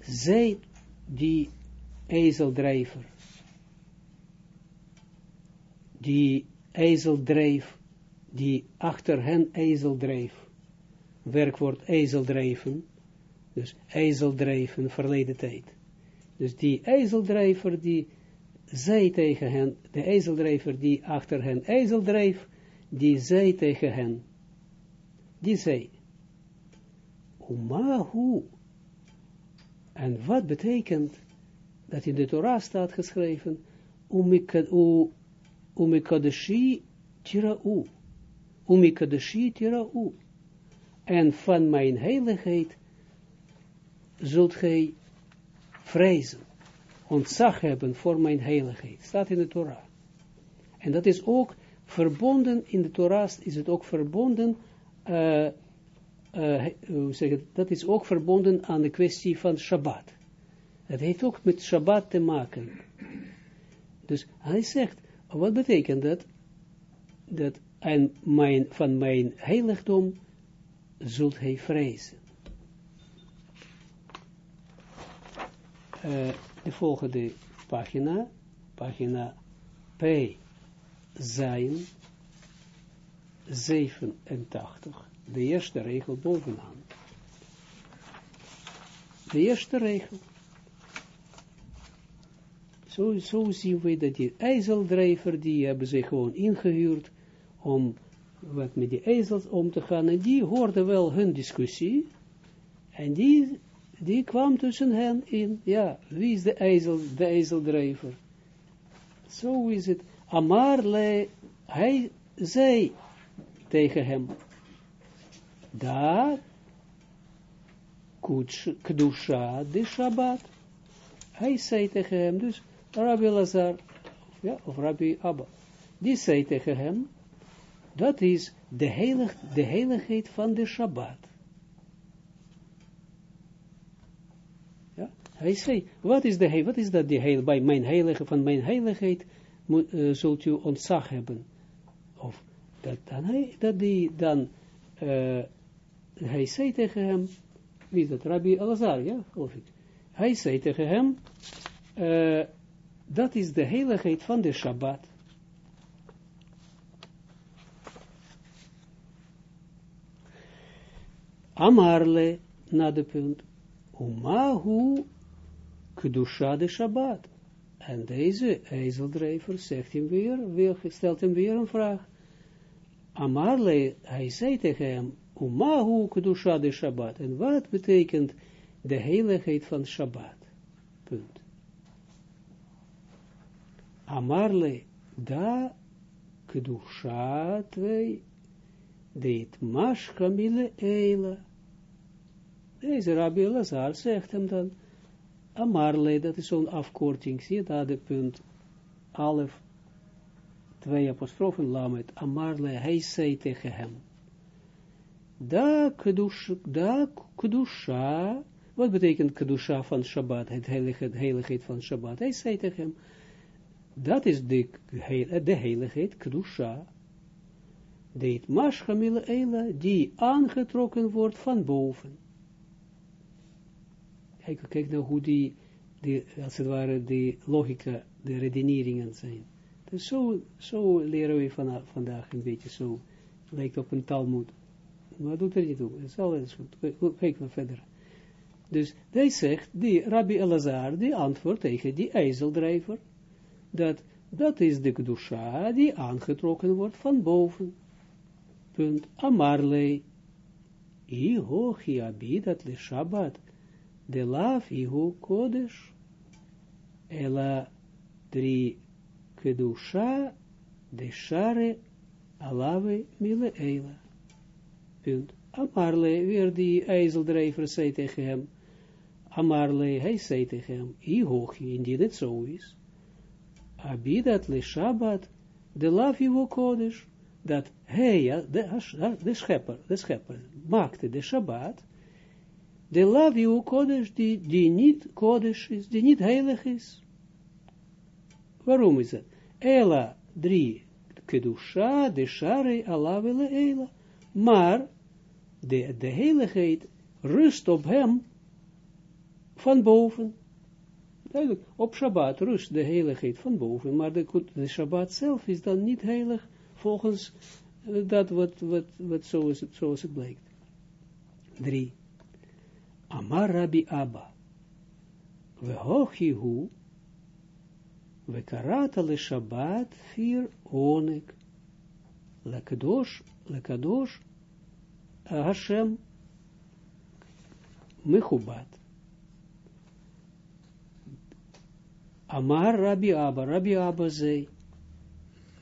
Zij die ezeldrijver, die ezeldrijf, die achter hen ezeldrijf, werkwoord ezeldrijven, dus ezeldrijven, verleden tijd. Dus die ezeldrijver die zei tegen hen, de ezeldrijver die achter hen ezeldrijf, die zei tegen hen, die zei, Umahu, en wat betekent dat in de Torah staat geschreven, Umikadeshi tira'u, Umikadeshi tira'u, en van mijn heiligheid zult gij vrezen ontzag hebben voor mijn heiligheid. Staat in de Torah. En dat is ook verbonden, in de Torah is het ook verbonden, zeg het, dat is ook verbonden aan de kwestie van Shabbat. Dat heeft ook met Shabbat te maken. Dus hij zegt, wat betekent dat? Dat en mijn, van mijn heiligdom zult hij vrezen. Uh, de volgende pagina, pagina P, zijn 87, de eerste regel bovenaan. De eerste regel. Zo, zo zien we dat die ijzeldrijver, die hebben zich gewoon ingehuurd om wat met die ezels om te gaan. En die hoorden wel hun discussie. En die die kwam tussen hen in, ja, wie is de ezel, de ezeldrijver? Zo is het. Amarle, hij zei tegen hem, daar, kdusha de Shabbat. Hij zei tegen hem, dus Rabbi Lazar, ja, of Rabbi Abba, die zei tegen hem, dat is de, heilig, de heiligheid van de Shabbat. Hij zei, wat is, de, wat is dat die heil, bij mijn heilige, van mijn heiligheid uh, zult u ontzag hebben. Dat, dan hij, dat die dan, uh, hij zei tegen hem, wie is dat, Rabbi Alazar, ja, geloof ik. Hij zei tegen hem, uh, dat is de heiligheid van de Shabbat. Amarle, na de punt, Umahu Kedusha de Shabbat. En deze ezeldrijver zegt hem weer, weer, stelt hem weer een vraag. Amarle, hij zei tegen hem, Umahu Kedusha de Shabbat. En wat betekent de heiligheid van Shabbat? Punt. Amarle, da Kedusha twee, deit mashkamile eila. Deze Rabbi Lazar zegt hem dan, Amarle, dat is zo'n afkorting, zie je daar punt, alef, twee apostrofen, lamet, Amarle, hij zei tegen hem, da kedusha, kedusha, wat betekent kedusha van Shabbat, het heiligheid, heiligheid van Shabbat, hij zei tegen hem, dat is de, de heiligheid, kedusha, deed mashkamile eila, die aangetrokken wordt van boven. Kijk, kijk nou hoe die die, als het ware, die logica, de redeneringen zijn. Dus zo, zo leren we van, vandaag een beetje zo, lijkt op een Talmud. Maar doet er niet toe, is alles goed. Kijk maar verder. Dus hij zegt, die Rabbi Elazar, die antwoordt tegen die ijzeldrijver, dat dat is de Kedusha die aangetrokken wordt van boven. Punt. Amarle. Iho abidat le Shabbat. De laf iho kodesh. Ela drie Kedusha de share alave mile eila. Punt. Amarle, weer die ijzeldrijver zei tegen hem. Amarle, hij zei tegen hem, Ihochi, indien het zo is abidat le Shabbat, de lavivo kodesh, dat hij, de, de schepper, de schepper, maakte de Shabbat, de lavivo kodesh, die, die niet kodesh is, die niet heilig is. Waarom is het? Ela, drie, kedusha, de share, alavele ela. Maar, de, de heiligheid rust op hem van boven op Shabbat rust de heiligheid van boven, maar de, Shabbat zelf is dan niet heilig volgens dat wat, wat, wat zoals, het, zoals het blijkt. 3. Amar Rabbi Abba. We. We karata le Shabbat vier onek. Le kadosh, le kadosh Hashem mechubat. Amar Rabbi Abba, Rabbi Abba zei,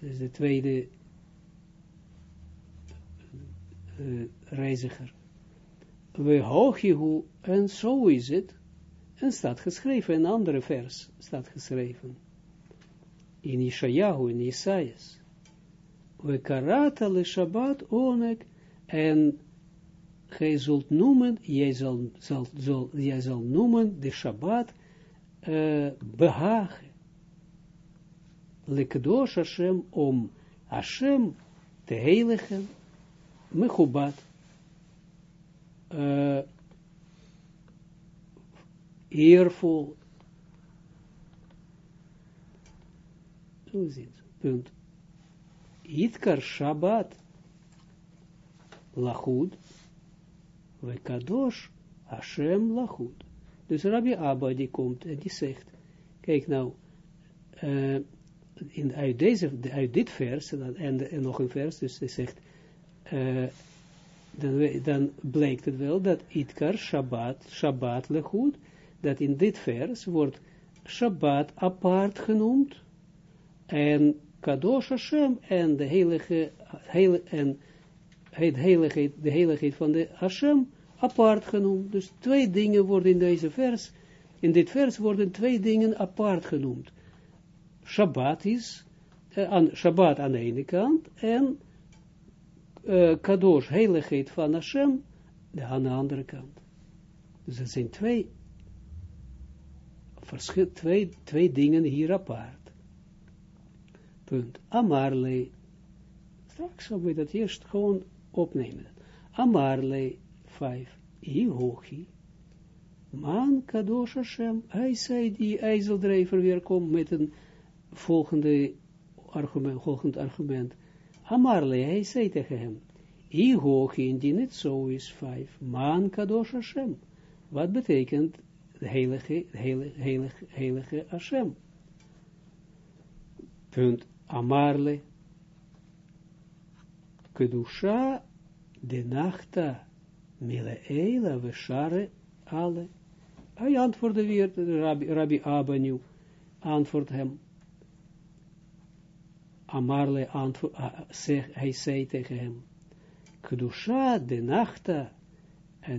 is de tweede uh, reiziger. We hoogjehu, en zo is het, en staat geschreven, een andere vers staat geschreven, in Ishayahu, in Isaias. We karata le Shabbat onek, en gij zult noemen, jij zal, zal, zal, jij zal noemen de Shabbat, uh, behagen. Hashem om Hashem te heiligen, mechubat, uh, eervol. Is het, punt. Itkar Shabbat, lachud, vekadosh Hashem lachud. Dus Rabbi Abba die komt en die zegt, kijk nou, uh, in, uit, deze, uit dit vers, en, en nog een vers, dus hij zegt, uh, dan, blijkt het wel dat Itkar Shabbat, Shabbat lechut, dat in dit vers wordt Shabbat apart genoemd, en Kadosh Hashem, en de heilige, heilige en het heiligheid, de heiligheid van de Hashem, apart genoemd. Dus twee dingen worden in deze vers, in dit vers worden twee dingen apart genoemd. Shabbat is, uh, aan, Shabbat aan de ene kant, en uh, Kadosh, heiligheid van Hashem, aan de andere kant. Dus het zijn twee, twee, twee dingen hier apart. Punt. Amarle. Straks zullen we dat eerst gewoon opnemen. Amarle 5. Ihochi. Man kadosh Hashem. Hij zei die ijzeldrijver weer komt met een volgende argument, volgend argument. Amarle, hij zei tegen hem. Ihochi, indien het zo is, 5. Man kadosh Hashem. Wat betekent heilige, heilige, heilige, heilige Hashem? Punt. Amarle. Kedusha de nachta Mile Eila, we share alle. Hij antwoordde weer, Rabbi, Rabbi hem. Amarle antwoord, hij zei tegen hem, Kedusha de nachta,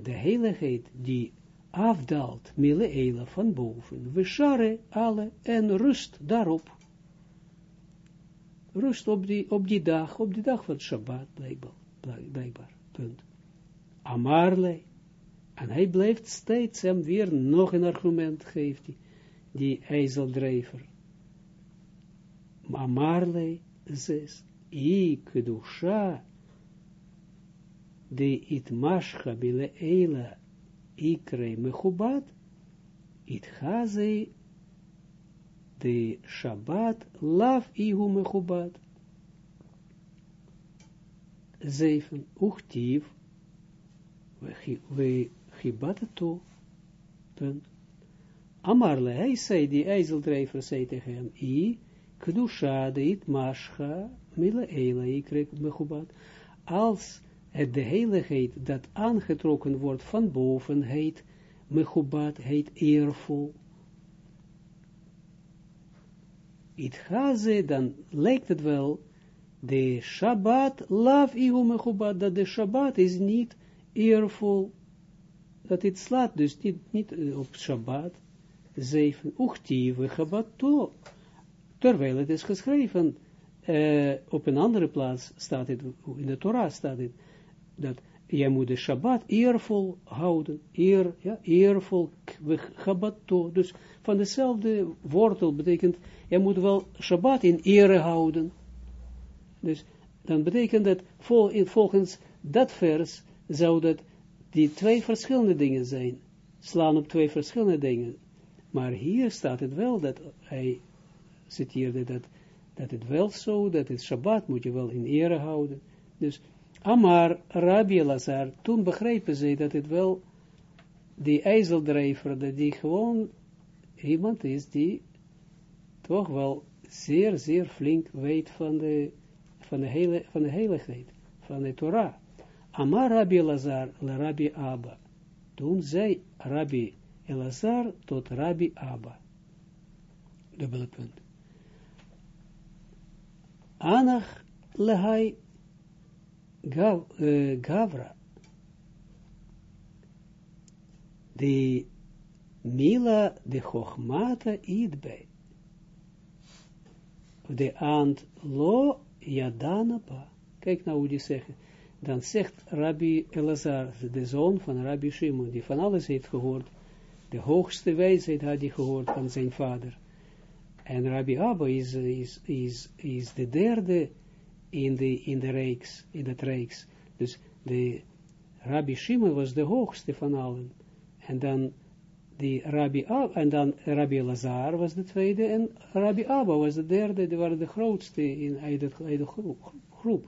de heiligheid die afdaalt, mile eila van boven, we alle, en rust daarop. Rust op die, op dag, op die dag van Shabbat, blijkbaar, blijkbaar, punt. Amarle. En hij blijft steeds hem weer nog een argument geeft, die, die ijzeldrijver. Amarle zes. I kedusha de it mascha bile eila ikre mechubat haze de Shabbat laf ihu mechubad. Zeven, uchtief, we to, punt. Amarle, hij zei, die ijzeldrijver zei tegen hem, i, kedusha deit mascha, mille eila, ik mechubad. Als het de heiligheid dat aangetrokken wordt van boven heet, mechubad heet eervol. Het haze, dan lijkt het wel, de Shabbat, laf ihu mechubad, dat de Shabbat is niet eervol, dat het slaat dus niet, niet uh, op Shabbat, zeven, terwijl het is geschreven, uh, op een andere plaats staat het, in de Torah staat het, dat je moet de Shabbat eervol houden, eer, ja, eervol, dus van dezelfde wortel betekent, je moet wel Shabbat in ere houden, dus dan betekent dat vol, volgens dat vers zou dat die twee verschillende dingen zijn. Slaan op twee verschillende dingen. Maar hier staat het wel dat hij citeerde dat, dat het wel zo, dat het Shabbat moet je wel in ere houden. Dus Amar, Rabbi Lazar, toen begrepen ze dat het wel die ijzeldrijver, dat die gewoon iemand is die toch wel zeer, zeer flink weet van de, van de, hele, van de heiligheid, van de Torah. Amar Rabbi Elazar le Rabbi Abba. Toen zei Rabbi Elazar tot Rabbi Abba. Dubbele punt. Anach lehai uh, Gavra. De Mila de Chochmata idbe. De ant lo yadanapa. Kijk nou hoe die zeggen dan zegt Rabbi Elazar, de zoon van Rabbi Shimon, die van alles heeft gehoord, de hoogste wijsheid had hij gehoord van zijn vader. En Rabbi Abba is, is, is, is de derde in de, in de reeks, in het reeks. Dus de Rabbi Shimon was de hoogste van allen. En dan die Rabbi en dan Rabbi Lazar was de tweede, en Rabbi Abba was de derde, die waren de grootste in uit de groep.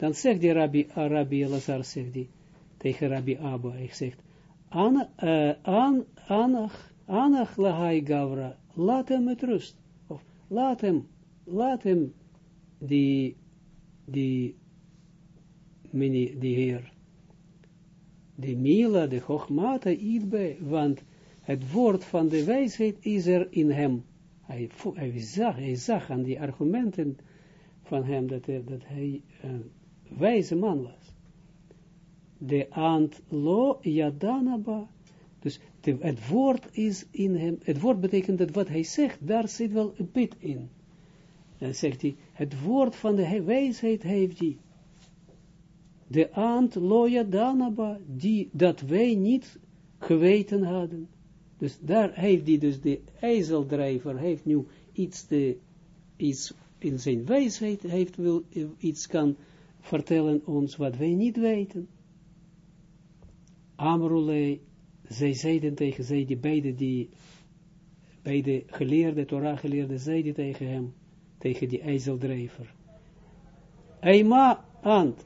Dan zegt die Rabbi, uh, Rabbi Elazar, zegt die, tegen Rabbi Abba, hij zegt, an, uh, an, anach, anach lahai gavra, laat hem met rust, of laat hem, laat hem, die, die, die heer, de mila, de chochmata, idbe, want het woord van de wijsheid is er in hem. Hij, hij, zag, hij zag aan die argumenten van hem, dat, hij, dat hij uh, wijze man was. De ant lo yadanaba. Dus het woord is in hem, het woord betekent dat wat hij zegt, daar zit wel een bit in. Dan zegt hij, het woord van de wijsheid heeft hij. De ant lo yadanaba, die, dat wij niet geweten hadden. Dus daar heeft hij dus de ijzeldrijver, heeft nu iets, te, iets in zijn wijsheid, heeft wil iets kan vertellen ons wat wij niet weten. Amrulei, zij zeiden tegen zij, die beide, die, beide geleerde, Torah geleerde, zeiden tegen hem, tegen die ijzeldrijver. Eima ant,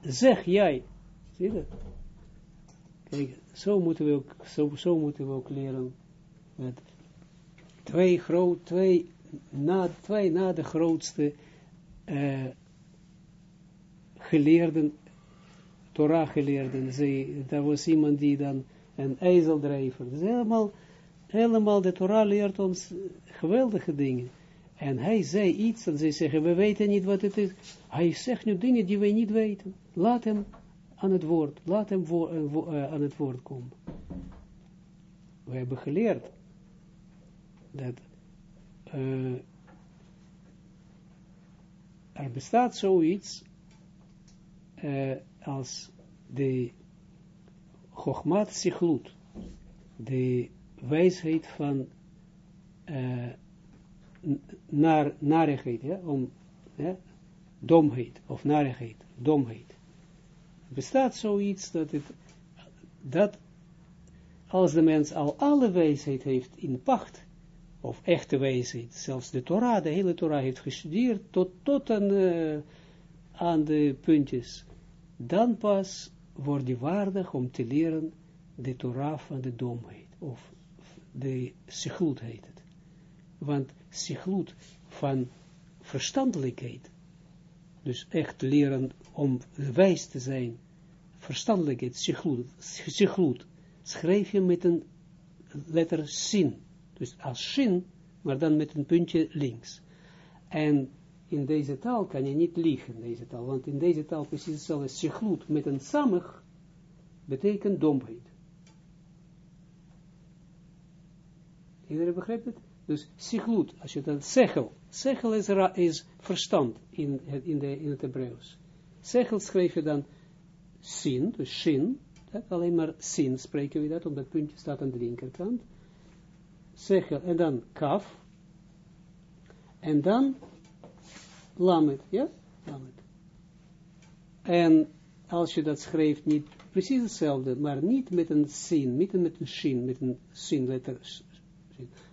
zeg jij, zie je Kijk, zo moeten we ook, zo, zo moeten we ook leren, met twee groot, twee na, twee de grootste uh, geleerden, Torah geleerden, ze, daar was iemand die dan een ijzeldrijver, dus helemaal, helemaal de Torah leert ons geweldige dingen. En hij zei iets, en zij zeggen, we weten niet wat het is. Hij zegt nu dingen die wij niet weten. Laat hem aan het woord, laat hem uh, uh, aan het woord komen. We hebben geleerd dat uh, er bestaat zoiets uh, als de Chochmat Sichlut, de wijsheid van naar, narigheid, ja, om, domheid, of narigheid, domheid. Bestaat zoiets dat het, dat als de mens al alle wijsheid heeft in pacht, of echte wijsheid, zelfs de Torah, de hele Torah heeft gestudeerd, tot, tot aan, uh, aan de puntjes, dan pas wordt hij waardig om te leren de Torah van de domheid, of de sichlut heet het. Want sichlut van verstandelijkheid, dus echt leren om wijs te zijn, verstandelijkheid, sichlut schrijf je met een letter sin, dus als sin, maar dan met een puntje links. En in deze taal kan je niet liegen, deze taal, want in deze taal precies hetzelfde, sichlut met een samig betekent domheid. Iedereen begrijpt het? Dus sichlut, als je dan sechel, sechel is, is verstand in, in, de, in het Hebreeuws. Sechel schrijf je dan sin, dus shin, alleen maar sin spreken we dat, omdat het puntje staat aan de linkerkant. Sechel, en dan kaf, en dan lamet, ja, lamet. En als je dat schrijft, niet precies hetzelfde, maar niet met een sin, niet met een shin, met een sin letter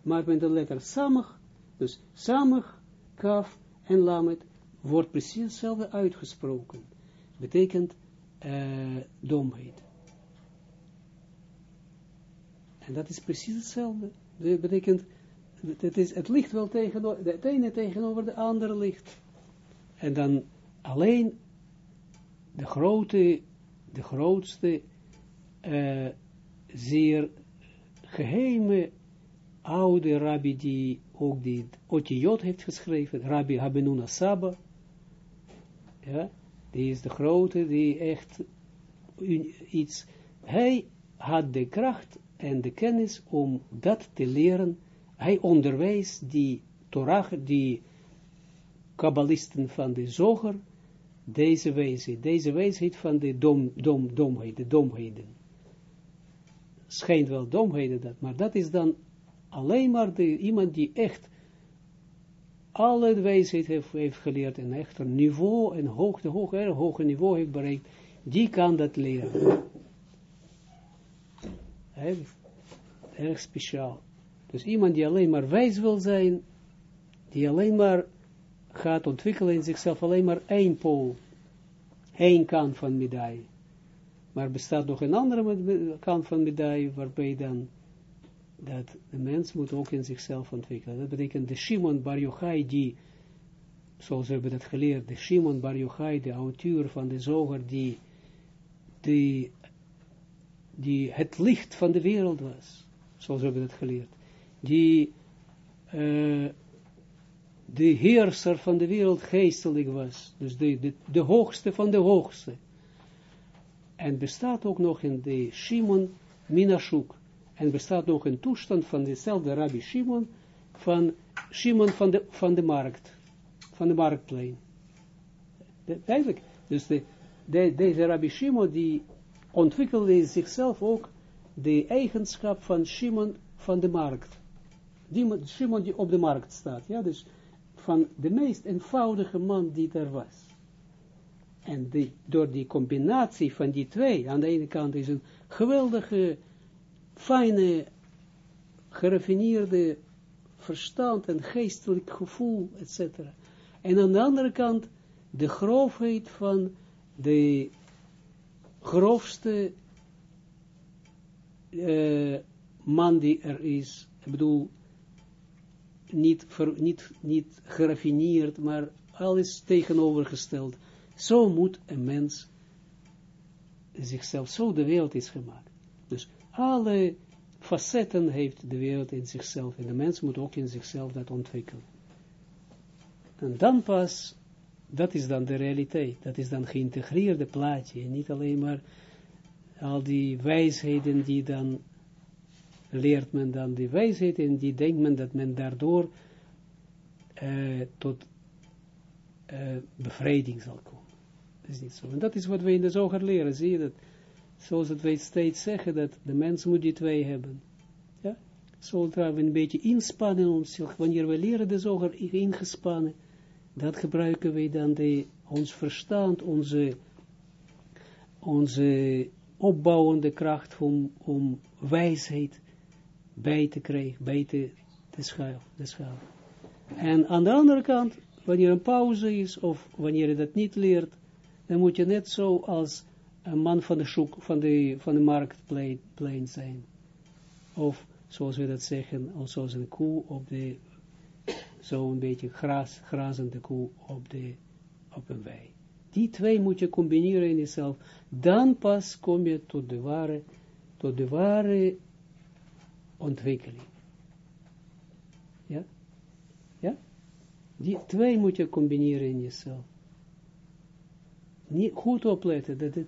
maar met de letter samig, dus samig, kaf en lamet, wordt precies hetzelfde uitgesproken. Betekent uh, domheid. En dat is precies hetzelfde. Dat betekent, het, is, het ligt wel tegenover, het ene tegenover de andere ligt. En dan alleen de grote, de grootste, uh, zeer geheime oude rabbi die ook die Otiot heeft geschreven, rabbi Habenuna Saba, ja, die is de grote, die echt iets, hij had de kracht en de kennis om dat te leren, hij onderwijs die Torah, die kabbalisten van de zoger, deze wijsheid, deze wijsheid van de dom, dom, domheid, de domheden. Schijnt wel domheden dat, maar dat is dan alleen maar iemand die echt alle wijsheid heeft, heeft geleerd en echt een niveau, een hoog, erg hoge niveau heeft bereikt, die kan dat leren. Erg, erg speciaal. Dus iemand die alleen maar wijs wil zijn, die alleen maar gaat ontwikkelen in zichzelf, alleen maar één pool, één kant van medaille. Maar bestaat nog een andere kant van medaille, waarbij dan dat de mens moet ook in zichzelf ontwikkelen. Dat betekent de Shimon Bar Yochai, die, zoals we hebben dat geleerd, de Shimon Bar Yochai, de auteur van de zoger, die, die, die het licht van de wereld was, zoals we hebben dat geleerd, die uh, de heerser van de wereld geestelijk was, dus de, de, de hoogste van de hoogste. En bestaat ook nog in de Shimon Minashuk, en bestaat nog een toestand van dezelfde Rabbi Shimon, van Shimon van de, van de markt, van de marktplein. Eigenlijk, dus de, de, deze Rabbi Shimon, die ontwikkelde zichzelf ook de eigenschap van Shimon van de markt. Die Shimon die op de markt staat, ja, dus van de meest eenvoudige man die er was. En die, door die combinatie van die twee, aan de ene kant is een geweldige fijne, geraffineerde verstand en geestelijk gevoel, etc. En aan de andere kant de grofheid van de grofste uh, man die er is. Ik bedoel, niet, niet, niet geraffineerd, maar alles tegenovergesteld. Zo moet een mens zichzelf, zo de wereld is gemaakt. Dus alle facetten heeft de wereld in zichzelf. En de mens moet ook in zichzelf dat ontwikkelen. En dan pas, dat is dan de realiteit. Dat is dan geïntegreerde plaatje. En niet alleen maar al die wijsheden die dan leert men dan die wijsheid en die denkt men dat men daardoor uh, tot uh, bevrijding zal komen. Dat is niet zo. En dat is wat we in de zoger leren. Zie je dat? Zoals het wij steeds zeggen, dat de mens moet die twee hebben. Ja? Zodra we een beetje inspannen onszelf, wanneer we leren de zoger ingespannen, dat gebruiken wij dan de, ons verstand, onze, onze opbouwende kracht om, om wijsheid bij te krijgen, bij te, te schuiven. En aan de andere kant, wanneer een pauze is, of wanneer je dat niet leert, dan moet je net zo als een man van de, zoek, van de, van de marktplein zijn. Of, zoals we dat zeggen, zoals een koe op de, zo'n beetje gras, grazende koe op, de, op een wei. Die twee moet je combineren in jezelf. Dan pas kom je tot de ware, tot de ware ontwikkeling. Ja? Ja? Die twee moet je combineren in jezelf. Niet goed opletten. Dat, het,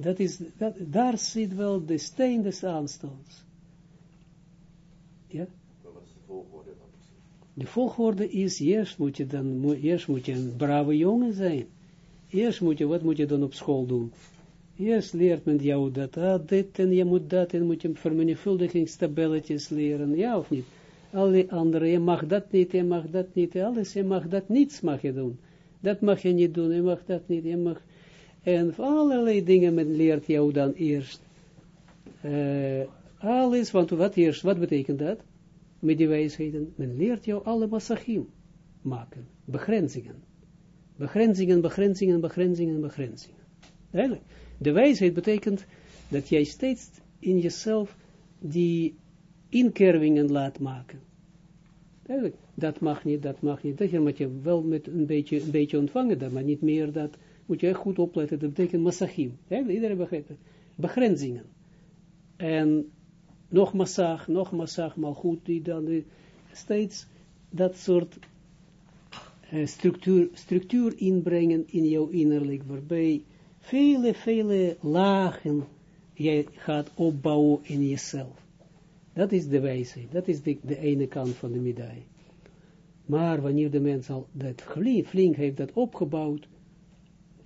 dat is, dat, daar zit wel de steen des aanstands. Ja? Wat is de volgorde dan De volgorde is, eerst moet je dan, eerst moet je een brave jongen zijn. Eerst moet je, wat moet je dan op school doen? Eerst leert men jou dat, ah, dit en je moet dat, en moet je vermenigvuldigingstabelletjes leren, ja of niet? Alle andere, je mag dat niet, je mag dat niet, alles, je mag dat, niets mag je doen. Dat mag je niet doen, je mag dat niet, je mag, en allerlei dingen men leert jou dan eerst. Uh, alles, want wat eerst, wat betekent dat? Met die wijsheden, men leert jou alle massachim maken, begrenzingen. Begrenzingen, begrenzingen, begrenzingen, begrenzingen. Eigenlijk. De wijsheid betekent dat jij steeds in jezelf die inkervingen laat maken. Eigenlijk, dat mag niet, dat mag niet. Dat moet je wel met een beetje, een beetje ontvangen, dat, maar niet meer dat, moet je goed opletten, dat betekent massachim. Iedereen begrijpt het. Begrenzingen. En nog massag, nog massag, maar goed, die dan steeds dat soort uh, structuur, structuur inbrengen in jouw innerlijk, waarbij vele, vele lagen jij gaat opbouwen in jezelf. Dat is de wijsheid, dat is de, de ene kant van de medaille. Maar wanneer de mens al dat flink heeft dat opgebouwd,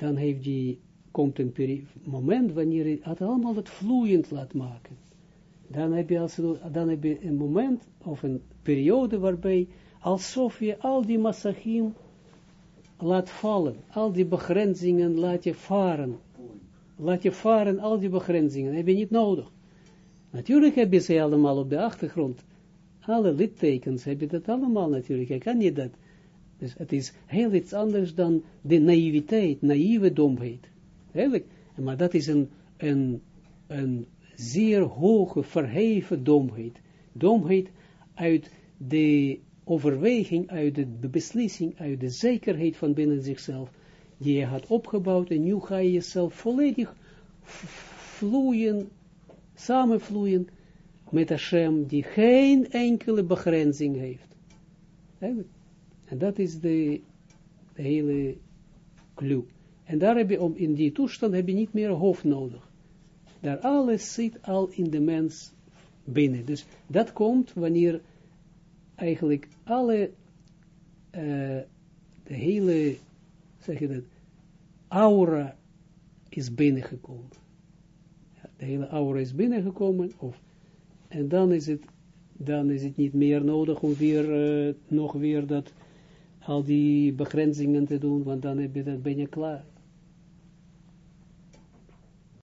dan heeft die, komt een moment wanneer hij het allemaal het vloeiend laat maken. Dan heb, je als, dan heb je een moment of een periode waarbij alsof je al die massachim laat vallen, al die begrenzingen laat je varen. Laat je varen, al die begrenzingen, heb je niet nodig. Natuurlijk heb je ze allemaal op de achtergrond. Alle littekens heb je dat allemaal natuurlijk. Je kan niet dat. Dus het is heel iets anders dan de naïviteit, naïeve domheid. Eigenlijk. Maar dat is een, een, een zeer hoge, verheven domheid. Domheid uit de overweging, uit de beslissing, uit de zekerheid van binnen zichzelf, die je had opgebouwd, en nu ga je jezelf volledig vloeien, samenvloeien met Hashem, die geen enkele begrenzing heeft. En dat is de, hele clue. En daar heb je, om, in die toestand heb je niet meer hoofd nodig. Daar alles zit al in de mens binnen. Dus dat komt wanneer eigenlijk alle, uh, de hele, zeg je dat, aura is binnengekomen. De hele aura is binnengekomen, of, en dan is het, dan is het niet meer nodig om weer, uh, nog weer dat, al die begrenzingen te doen, want dan heb je dat, ben je klaar.